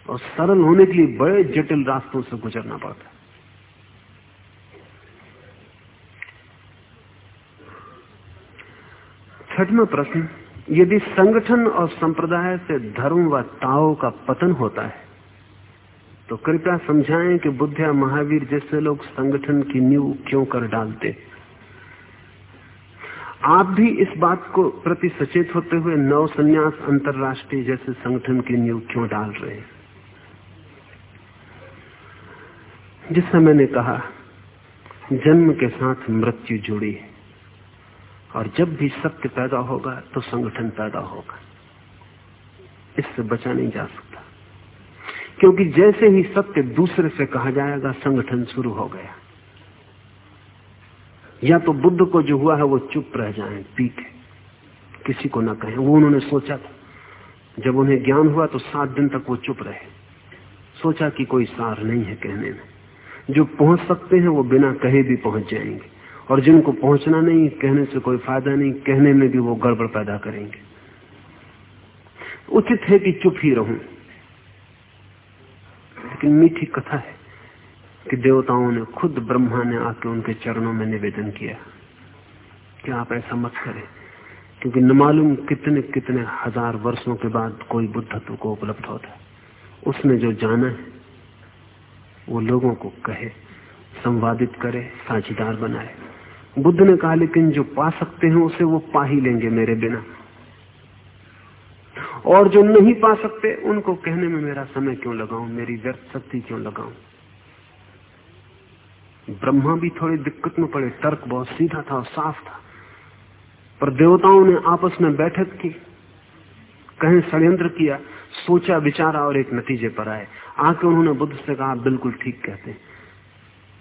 और सरल होने के लिए बड़े जटिल रास्तों से गुजरना पड़ता है। छठवा प्रश्न यदि संगठन और संप्रदाय से धर्म व ताओ का पतन होता है तो कृपया समझाएँ कि बुद्ध या महावीर जैसे लोग संगठन की नींव क्यों कर डालते। आप भी इस बात को प्रति सचेत होते हुए नव संन्यास अंतर्राष्ट्रीय जैसे संगठन की नींव क्यों डाल रहे हैं? जिससे मैंने कहा, जन्म के साथ मृत्यु जुड़ी है। और जब भी सत्य पैदा होगा तो संगठन पैदा होगा। इससे बचा नहीं जा सकता। क्योंकि जैसे ही सत्य दूसरे से कहा जाएगा, संगठन शुरू हो गया। या तो बुद्ध को जो हुआ है, वो चुप रह जाए पीके किसी को ना कहें। वो उन्होंने सोचा था। जब उन्हें ज्ञान हुआ तो सात दिन तक वो चुप रहे। सोचा कि कोई सार नहीं है कहने में। जो पहुँच सकते हैं, वो बिना कहे भी पहुँच जाएँगे। और जिनको पहुँचना नहीं, कहने से कोई फ़ायदा नहीं, कहने में भी वो गड़बड़ पैदा करेंगे। उचित है कि चुप ही रहूँ। लेकिन मीठी कथा है कि देवताओं ने खुद ब्रह्मा ने आके उनके चरणों में निवेदन किया। कि आप ऐसा मत करें, क्योंकि न मालूम कितने कितने हज़ार वर्षों के बाद कोई बुद्धत्व को उपलब्ध होता है। उसने जो जाना है, वो लोगों को कहे, संवादित करे, साझीदार बनाए। बुद्ध ने कहा, लेकिन जो पा सकते हैं, उसे वो पा ही लेंगे मेरे बिना। और जो नहीं पा सकते, उनको कहने में मेरा समय क्यों लगाऊँ? मेरी व्यर्थ शक्ति क्यों लगाऊँ? ब्रह्मा भी थोड़ी दिक्कत में पड़े। तर्क बहुत सीधा था और साफ़ था। पर देवताओं ने आपस में बैठक की। कहीं, षड्यंत्र किया, सोचा, विचारा और एक नतीजे पर आए। आके उन्होंने बुद्ध से कहा, बिल्कुल ठीक कहते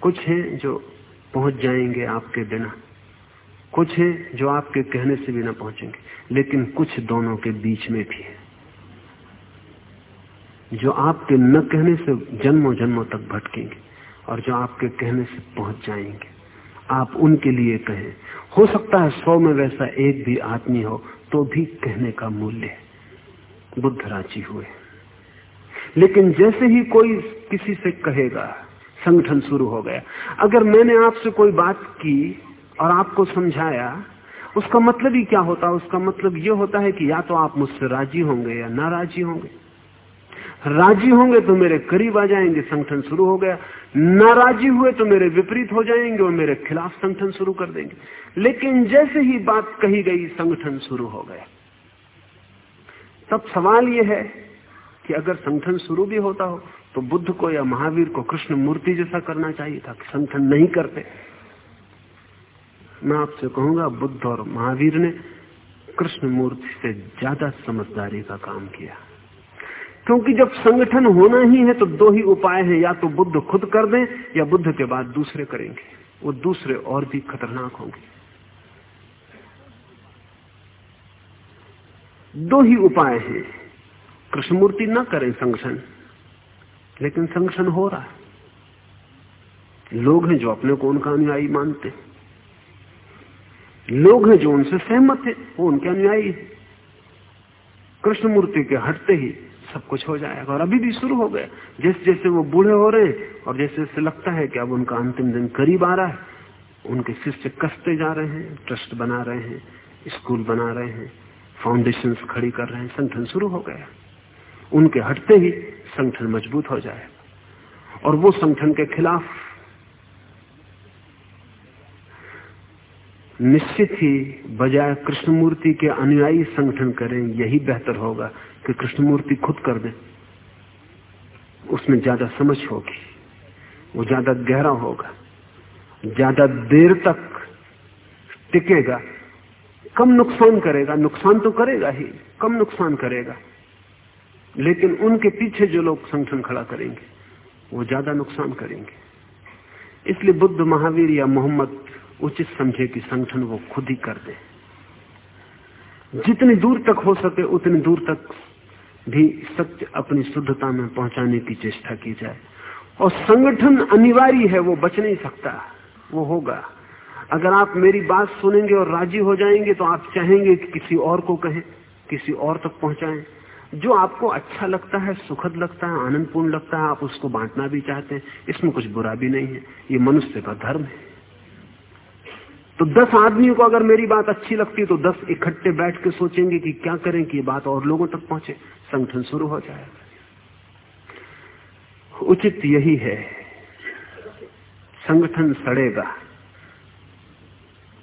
कुछ हैं जो पहुँच जाएँगे आपके बिना। कुछ है जो आपके कहने से भी ना पहुँचेंगे, लेकिन कुछ दोनों के बीच में भी है। जो आपके न कहने से जन्मों जन्मों तक भटकेंगे और जो आपके कहने से पहुँच जाएँगे। आप उनके लिए कहें, हो सकता है सौ में वैसा एक भी आदमी हो तो भी कहने का मूल्य बुद्ध राज़ी हुए। लेकिन जैसे ही कोई किसी से कहेगा संगठन शुरू हो गया। अगर मैंने आपसे कोई बात की और आपको समझाया, उसका मतलब ही क्या होता? है उसका मतलब यह होता है कि या तो आप मुझसे राज़ी होंगे या नाराजी होंगे। राज़ी होंगे तो मेरे करीब आ जाएँगे, संगठन शुरू हो गया। नाराजी हुए तो मेरे विपरीत हो जाएँगे और मेरे खिलाफ संगठन शुरू कर देंगे। लेकिन जैसे ही बात कही गई, संगठन शुरू हो गया। तब सवाल यह है कि अगर संगठन शुरू भी होता हो तो बुद्ध को या महावीर को कृष्ण मूर्ति जैसा करना चाहिए था संगठन नहीं करते। मैं आपसे कहूँगा, बुद्ध और महावीर ने कृष्ण मूर्ति से ज़्यादा समझदारी का काम किया। क्योंकि जब संगठन होना ही है तो दो ही उपाय हैं, या तो बुद्ध खुद कर दें, या बुद्ध के बाद दूसरे करेंगे। वो दूसरे और भी खतरनाक होंगे। दो ही उपाय हैं। कृष्णमूर्ति ना करें संगठन। लेकिन संगठन हो रहा है। लोग हैं जो अपने को उनका अनुयायी मानते लोग हैं जो उनसे सहमत है, वो उनके अनुयायी है। कृष्णमूर्ति के हटते ही सब कुछ हो जाएगा और अभी भी शुरू हो गया। जैसे जैसे वो बूढ़े हो रहे हैं और जैसे जैसे लगता है कि अब उनका अंतिम दिन करीब आ रहा है, उनके शिष्य कसते जा रहे हैं, ट्रस्ट बना रहे हैं, स्कूल बना रहे हैं फाउंडेशन खड़ी कर रहे हैं, संगठन शुरू हो गया। उनके हटते ही संगठन मज़बूत हो जाए। और वो संगठन के खिलाफ निश्चित ही बजाय कृष्णमूर्ति के अनुयायी संगठन करें, यही बेहतर होगा कि कृष्णमूर्ति खुद कर दे। उसमें ज़्यादा समझ होगी, वो ज़्यादा गहरा होगा, ज़्यादा देर तक टिकेगा। कम नुकसान करेगा, नुकसान तो करेगा ही, कम नुकसान करेगा। लेकिन उनके पीछे जो लोग संगठन खड़ा करेंगे, वो ज़्यादा नुकसान करेंगे। इसलिए बुद्ध, महावीर या मोहम्मद उचित समझे कि संगठन वो खुद ही कर दे। जितनी दूर तक हो सके, उतनी दूर तक भी सत्य अपनी शुद्धता में पहुँचाने की चेष्टा की जाए। और संगठन अनिवार्य है, वो बच नहीं सकता। वो होगा। अगर आप मेरी बात सुनेंगे और राज़ी हो जाएँगे तो आप चाहेंगे कि किसी और को कहें, किसी और तक पहुंचाएँ। जो आपको अच्छा लगता है, सुखद लगता है, आनंदपूर्ण लगता है, आप उसको बांटना भी चाहते हैं, इसमें कुछ बुरा भी नहीं है। ये मनुष्य का धर्म है। तो दस आदमियों को अगर मेरी बात अच्छी लगती है तो दस इकट्ठे बैठ के सोचेंगे कि क्या करें कि ये बात और लोगों तक पहुँचे। संगठन शुरू हो जाएगा। उचित यही है। संगठन सड़ेगा।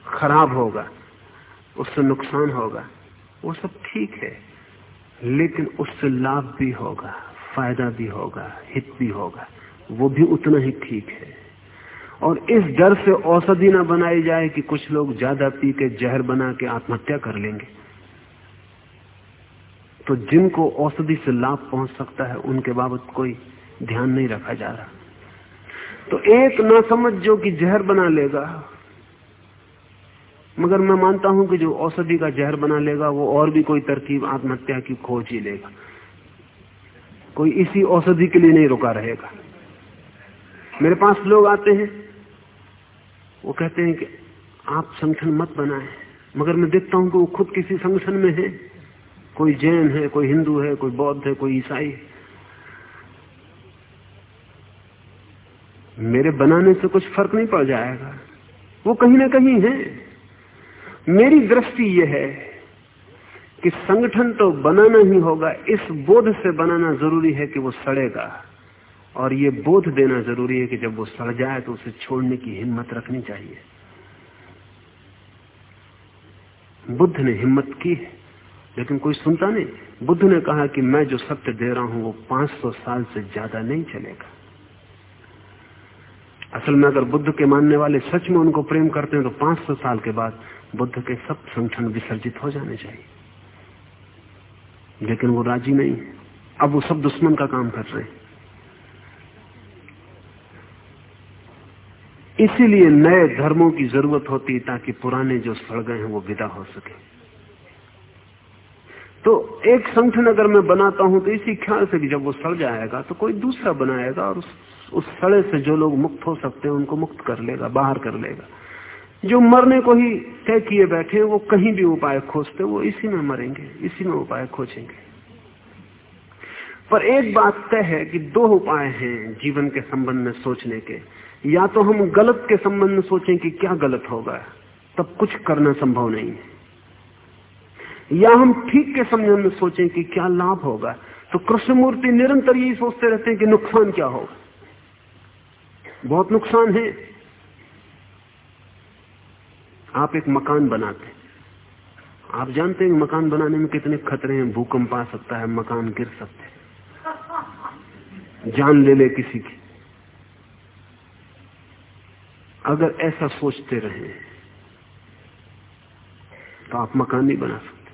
खराब होगा। उससे नुकसान होगा। वो सब ठीक है। लेकिन उससे लाभ भी होगा, फ़ायदा भी होगा, हित भी होगा। वो भी उतना ही ठीक है। और इस डर से औषधि ना बनाई जाए कि कुछ लोग ज़्यादा पी के जहर बना के आत्महत्या कर लेंगे। तो जिनको औषधि से लाभ पहुँच सकता है, उनके बाबत कोई ध्यान नहीं रखा जा रहा। तो एक ना समझ जो कि जहर बना लेगा मगर मैं मानता हूँ कि जो औषधि का जहर बना लेगा, वो और भी कोई तरकीब आत्महत्या की खोज ही लेगा। कोई इसी औषधि के लिए नहीं रुका रहेगा। मेरे पास लोग आते हैं, वो कहते हैं कि आप संगठन मत बनाए, मगर मैं देखता हूँ कि वो खुद किसी संगठन में है। कोई जैन है, कोई हिंदू है, कोई बौद्ध है, कोई ईसाई है। मेरे बनाने से कुछ फ़र्क नहीं पड़ जाएगा। वो कहीं ना कहीं है। मेरी दृष्टि यह है कि संगठन तो बनाना ही होगा, इस बोध से बनाना ज़रूरी है कि वो सड़ेगा। और ये बोध देना ज़रूरी है कि जब वो सड़ जाए तो उसे छोड़ने की हिम्मत रखनी चाहिए। बुद्ध ने हिम्मत की है लेकिन कोई सुनता नहीं। बुद्ध ने कहा कि मैं जो सत्य दे रहा हूँ वो 500 साल से ज़्यादा नहीं चलेगा। असल में अगर बुद्ध के मानने वाले सच में उनको प्रेम करते हैं तो 500 साल के बाद बुद्ध के सब संगठन विसर्जित हो जाने चाहिए। लेकिन वो राज़ी नहीं अब वो सब दुश्मन का काम कर रहे हैं। इसीलिए नए धर्मों की ज़रूरत होती ताकि पुराने जो सड़ गए हैं वो विदा हो सके। तो एक संगठन अगर मैं बनाता हूँ तो इसी ख्याल से कि जब वो सड़ जाएगा तो कोई दूसरा बनाएगा और उस, उस सड़े से जो लोग मुक्त हो सकते हैं उनको मुक्त कर लेगा बाहर कर लेगा। जो मरने को ही तय किए बैठे वो कहीं भी उपाय खोजते वो इसी में मरेंगे, इसी में उपाय खोजेंगे। पर एक बात तय है कि दो उपाय हैं जीवन के संबंध में सोचने के। या तो हम गलत के संबंध में सोचें कि क्या गलत होगा, तब कुछ करना संभव नहीं है। या हम ठीक के संबंध में सोचें कि क्या लाभ होगा तो कृष्णमूर्ति निरंतर यही सोचते रहते हैं कि नुकसान क्या होगा। बहुत नुकसान है। आप एक मकान बनाते आप जानते हैं मकान बनाने में कितने खतरे हैं, भूकंप आ सकता है, मकान गिर सकते जान ले ले किसी की। अगर ऐसा सोचते रहे तो आप मकान नहीं बना सकते।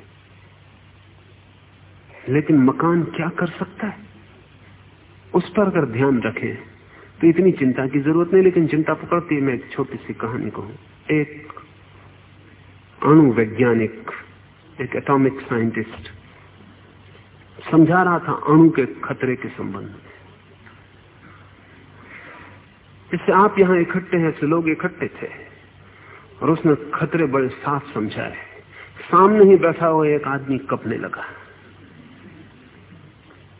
लेकिन मकान क्या कर सकता है? उस पर अगर ध्यान रखें तो इतनी चिंता की ज़रूरत नहीं, लेकिन चिंता पकड़ती है। मैं एक छोटी सी कहानी कहूँ। एक अणु वैज्ञानिक एक एटॉमिक साइंटिस्ट समझा रहा था अणु के खतरे के संबंध में। इससे आप यहाँ इकट्ठे हैं से लोग इकट्ठे थे, और उसने खतरे बड़े साफ़ समझाए। सामने ही बैठा हुआ एक आदमी कपने लगा।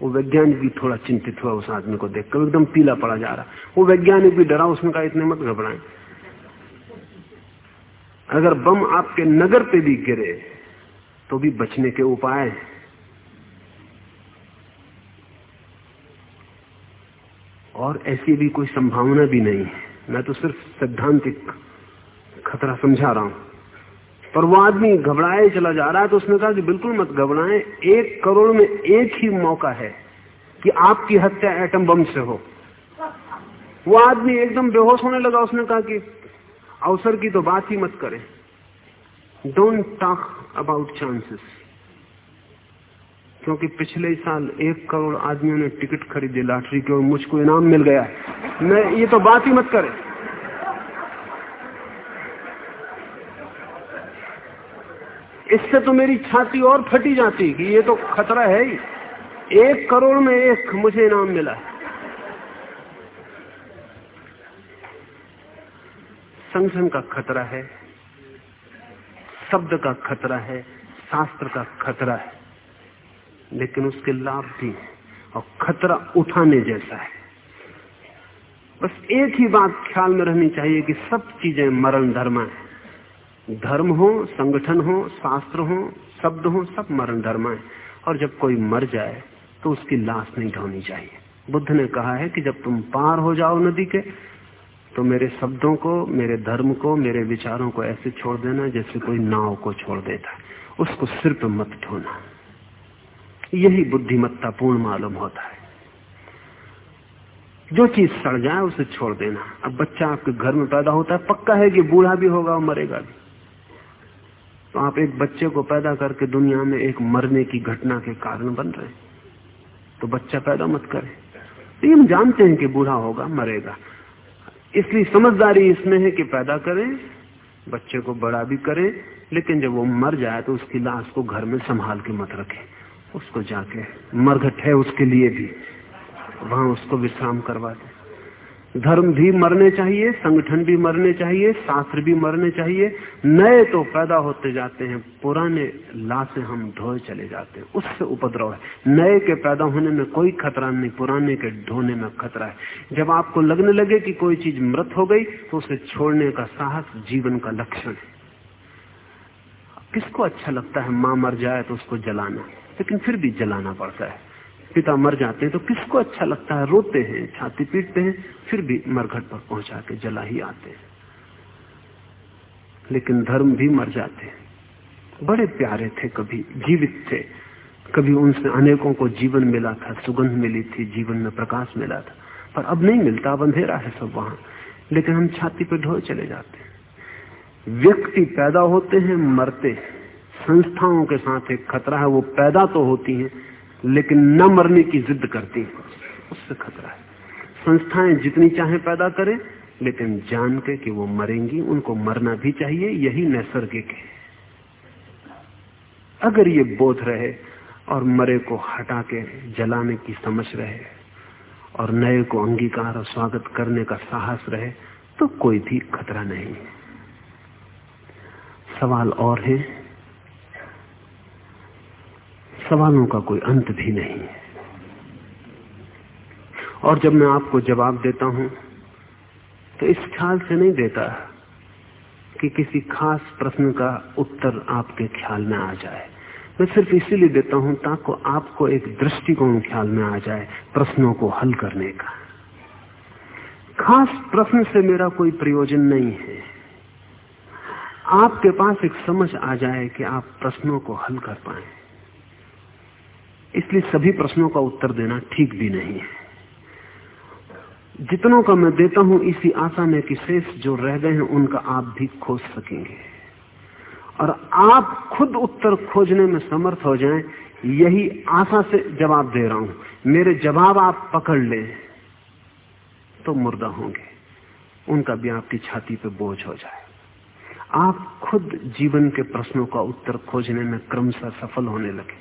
वो वैज्ञानिक भी थोड़ा चिंतित हुआ उस आदमी को देखकर एकदम पीला पड़ा जा रहा। वो वैज्ञानिक भी डरा, उसने कहा, इतने मत घबराए। अगर बम आपके नगर पे भी गिरे तो भी बचने के उपाय हैं। और ऐसी भी कोई संभावना भी नहीं है। मैं तो सिर्फ़ सैद्धांतिक खतरा समझा रहा हूँ। पर वो आदमी घबराए, चला जा रहा है तो उसने कहा कि बिल्कुल मत घबराए। एक करोड़ में एक ही मौका है कि आपकी हत्या एटम बम से हो। वो आदमी एकदम बेहोश होने लगा। उसने कहा कि अवसर की तो बात ही मत करें। डोंट टॉक अबाउट चांसेस क्योंकि पिछले साल एक करोड़ आदमियों ने टिकट खरीदे लॉटरी के और मुझको इनाम मिल गया मैं ये तो बात ही मत करें। इससे तो मेरी छाती और फटी जाती कि ये तो खतरा है ही। एक करोड़ में एक मुझे इनाम मिला संगठन का खतरा है, शब्द का खतरा है, शास्त्र का खतरा है, लेकिन उसके लाभ भी है और खतरा उठाने जैसा है। बस एक ही बात ख्याल में रहनी चाहिए कि सब चीज़ें मरण धर्म है। धर्म हो, संगठन हो, शास्त्र हो, शब्द हो, सब मरण धर्म है। और जब कोई मर जाए तो उसकी लाश नहीं ढोनी चाहिए। बुद्ध ने कहा है कि जब तुम पार हो जाओ नदी के तो मेरे शब्दों को, मेरे धर्म को, मेरे विचारों को ऐसे छोड़ देना जैसे कोई नाव को छोड़ देता। है उसको सिर पर मत ढोना। यही बुद्धिमत्ता पूर्ण मालूम होता है। जो चीज़ सड़ जाए उसे छोड़ देना। अब बच्चा आपके घर में पैदा होता है, पक्का है कि बूढ़ा भी होगा और मरेगा भी। तो आप एक बच्चे को पैदा करके दुनिया में एक मरने की घटना के कारण बन रहे तो बच्चा पैदा मत करें। तो हम जानते हैं कि बूढ़ा होगा, मरेगा। इसलिए समझदारी इसमें है कि पैदा करें, बच्चे को बड़ा भी करें, लेकिन जब वो मर जाए तो उसकी लाश को घर में संभाल के मत रखें। उसको जाके मरघट है उसके लिए भी। वहाँ उसको विश्राम करवा दे। धर्म भी मरने चाहिए, संगठन भी मरने चाहिए, शास्त्र भी मरने चाहिए। नए तो पैदा होते जाते हैं, पुराने लाशें हम ढोए चले जाते हैं। उससे उपद्रव है। नए के पैदा होने में कोई खतरा नहीं, पुराने के ढोने में खतरा है। जब आपको लगने लगे कि कोई चीज़ मृत हो गई तो उसे छोड़ने का साहस जीवन का लक्षण है। किसको अच्छा लगता है, माँ मर जाए तो उसको जलाना। लेकिन फिर भी जलाना पड़ता है। पिता मर जाते हैं तो किसको अच्छा लगता है? रोते हैं, छाती पीटते हैं, फिर भी मरघट पर पहुँचा के जला ही आते हैं। लेकिन धर्म भी मर जाते हैं। बड़े प्यारे थे कभी, जीवित थे। कभी उनसे अनेकों को जीवन मिला था, सुगंध मिली थी, जीवन में प्रकाश मिला था। पर अब नहीं मिलता, अब अंधेरा है सब वहाँ। लेकिन हम छाती पर ढोए चले जाते हैं। व्यक्ति पैदा होते हैं, मरते संस्थाओं के साथ एक खतरा है, वो पैदा तो होती हैं लेकिन न मरने की जिद करती हैं। उससे खतरा है। संस्थाएँ जितनी चाहे पैदा करें, लेकिन जान के कि वो मरेंगी, उनको मरना भी चाहिए, यही नैसर्गिक है। अगर ये बोध रहे और मरे को हटा के जलाने की समझ रहे और नए को अंगीकार और स्वागत करने का साहस रहे तो कोई भी खतरा नहीं। सवाल और है। सवालों का कोई अंत भी नहीं है। और जब मैं आपको जवाब देता हूँ तो इस ख्याल से नहीं देता कि किसी खास प्रश्न का उत्तर आपके ख्याल में आ जाए। मैं सिर्फ़ इसीलिए देता हूँ ताकि आपको एक दृष्टिकोण ख्याल में आ जाए प्रश्नों को हल करने का। खास प्रश्न से मेरा कोई प्रयोजन नहीं है। आपके पास एक समझ आ जाए कि आप प्रश्नों को हल कर पाए। इसलिए सभी प्रश्नों का उत्तर देना ठीक भी नहीं है। जितनों का मैं देता हूँ, इसी आशा में कि शेष जो रह गए हैं, उनका आप भी खोज सकेंगे। और आप खुद उत्तर खोजने में समर्थ हो जाएँ, यही आशा से जवाब दे रहा हूँ। मेरे जवाब आप पकड़ लें तो मुर्दा होंगे। उनका भी आपकी छाती पे बोझ हो जाए। आप खुद जीवन के प्रश्नों का उत्तर खोजने में क्रमशः सफल होने लगे।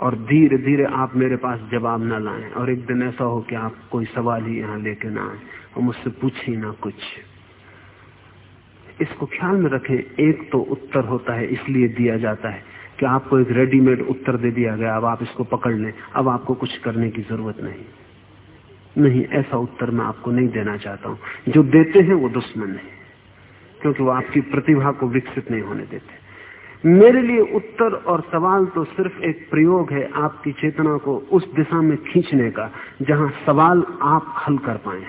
और धीरे धीरे आप मेरे पास जवाब ना लाएँ। और एक दिन ऐसा हो कि आप कोई सवाल ही यहाँ लेके ना आए और मुझसे पूछे ना कुछ। इसको ख्याल में रखें, एक तो उत्तर होता है, इसलिए दिया जाता है कि आपको एक रेडीमेड उत्तर दे दिया गया, अब आप इसको पकड़ लें। अब आपको कुछ करने की ज़रूरत नहीं। नहीं, ऐसा उत्तर मैं आपको नहीं देना चाहता हूँ। जो देते हैं वो दुश्मन है, क्योंकि वो आपकी प्रतिभा को विकसित नहीं होने देते। मेरे लिए उत्तर और सवाल तो सिर्फ़ एक प्रयोग है आपकी चेतना को उस दिशा में खींचने का, जहाँ सवाल आप हल कर पाए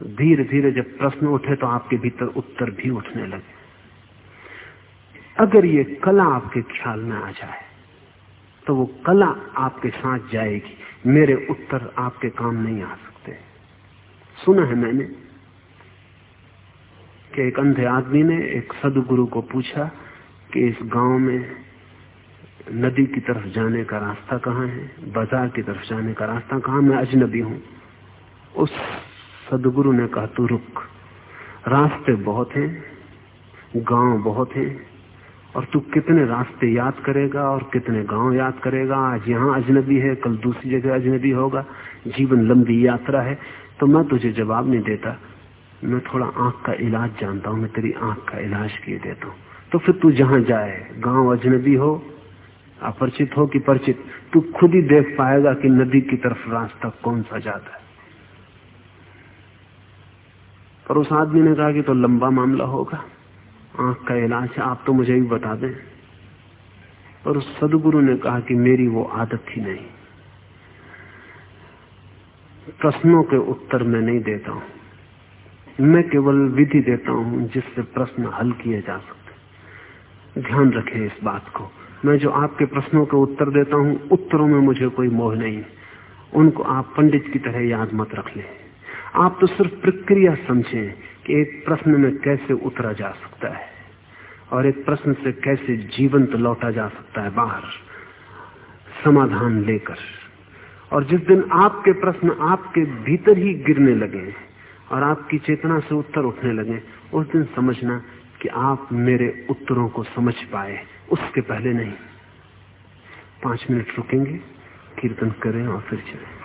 धीरे धीरे जब प्रश्न उठे तो आपके भीतर उत्तर भी उठने लगे। अगर ये कला आपके ख्याल में आ जाए तो वो कला आपके साथ जाएगी। मेरे उत्तर आपके काम नहीं आ सकते। सुना है मैंने कि एक अंधे आदमी ने एक सदगुरु को पूछा कि इस गाँव में नदी की तरफ़ जाने का रास्ता कहाँ है? बाज़ार की तरफ़ जाने का रास्ता कहाँ? मैं अजनबी हूँ। उस सदगुरु ने कहा, तू रुक। रास्ते बहुत हैं, गाँव बहुत हैं, और तू कितने रास्ते याद करेगा और कितने गाँव याद करेगा? आज यहाँ अजनबी है, कल दूसरी जगह अजनबी होगा। जीवन लंबी यात्रा है। तो मैं तुझे जवाब नहीं देता। मैं थोड़ा आँख का इलाज जानता हूँ, मैं तेरी आँख का इलाज किए देता हूँ। तो फिर तू जहाँ जाए, गाँव अजनबी हो, अपरिचित हो कि परिचित, तू खुद ही देख पाएगा कि नदी की तरफ़ रास्ता कौन सा जाता है। पर उस आदमी ने कहा कि तो लंबा मामला होगा, आँख का इलाज है आप तो मुझे भी बता दें। पर उस सदगुरु ने कहा कि मेरी वो आदत ही नहीं। प्रश्नों के उत्तर मैं नहीं देता हूँ। मैं केवल विधि देता हूँ जिससे प्रश्न हल किए जा सकते ध्यान रखें इस बात को। मैं जो आपके प्रश्नों के उत्तर देता हूँ, उत्तरों में मुझे कोई मोह नहीं। उनको आप पंडित की तरह याद मत रख लें। आप तो सिर्फ़ प्रक्रिया समझें कि एक प्रश्न में कैसे उतरा जा सकता है और एक प्रश्न से कैसे जीवंत लौटा जा सकता है बाहर। समाधान लेकर। और जिस दिन आपके प्रश्न आपके भीतर ही गिरने लगे और आपकी चेतना से उत्तर उठने लगे, उस दिन समझना कि आप मेरे उत्तरों को समझ पाए। उसके पहले नहीं। पाँच मिनट रुकेंगे, कीर्तन करें और फिर चलें।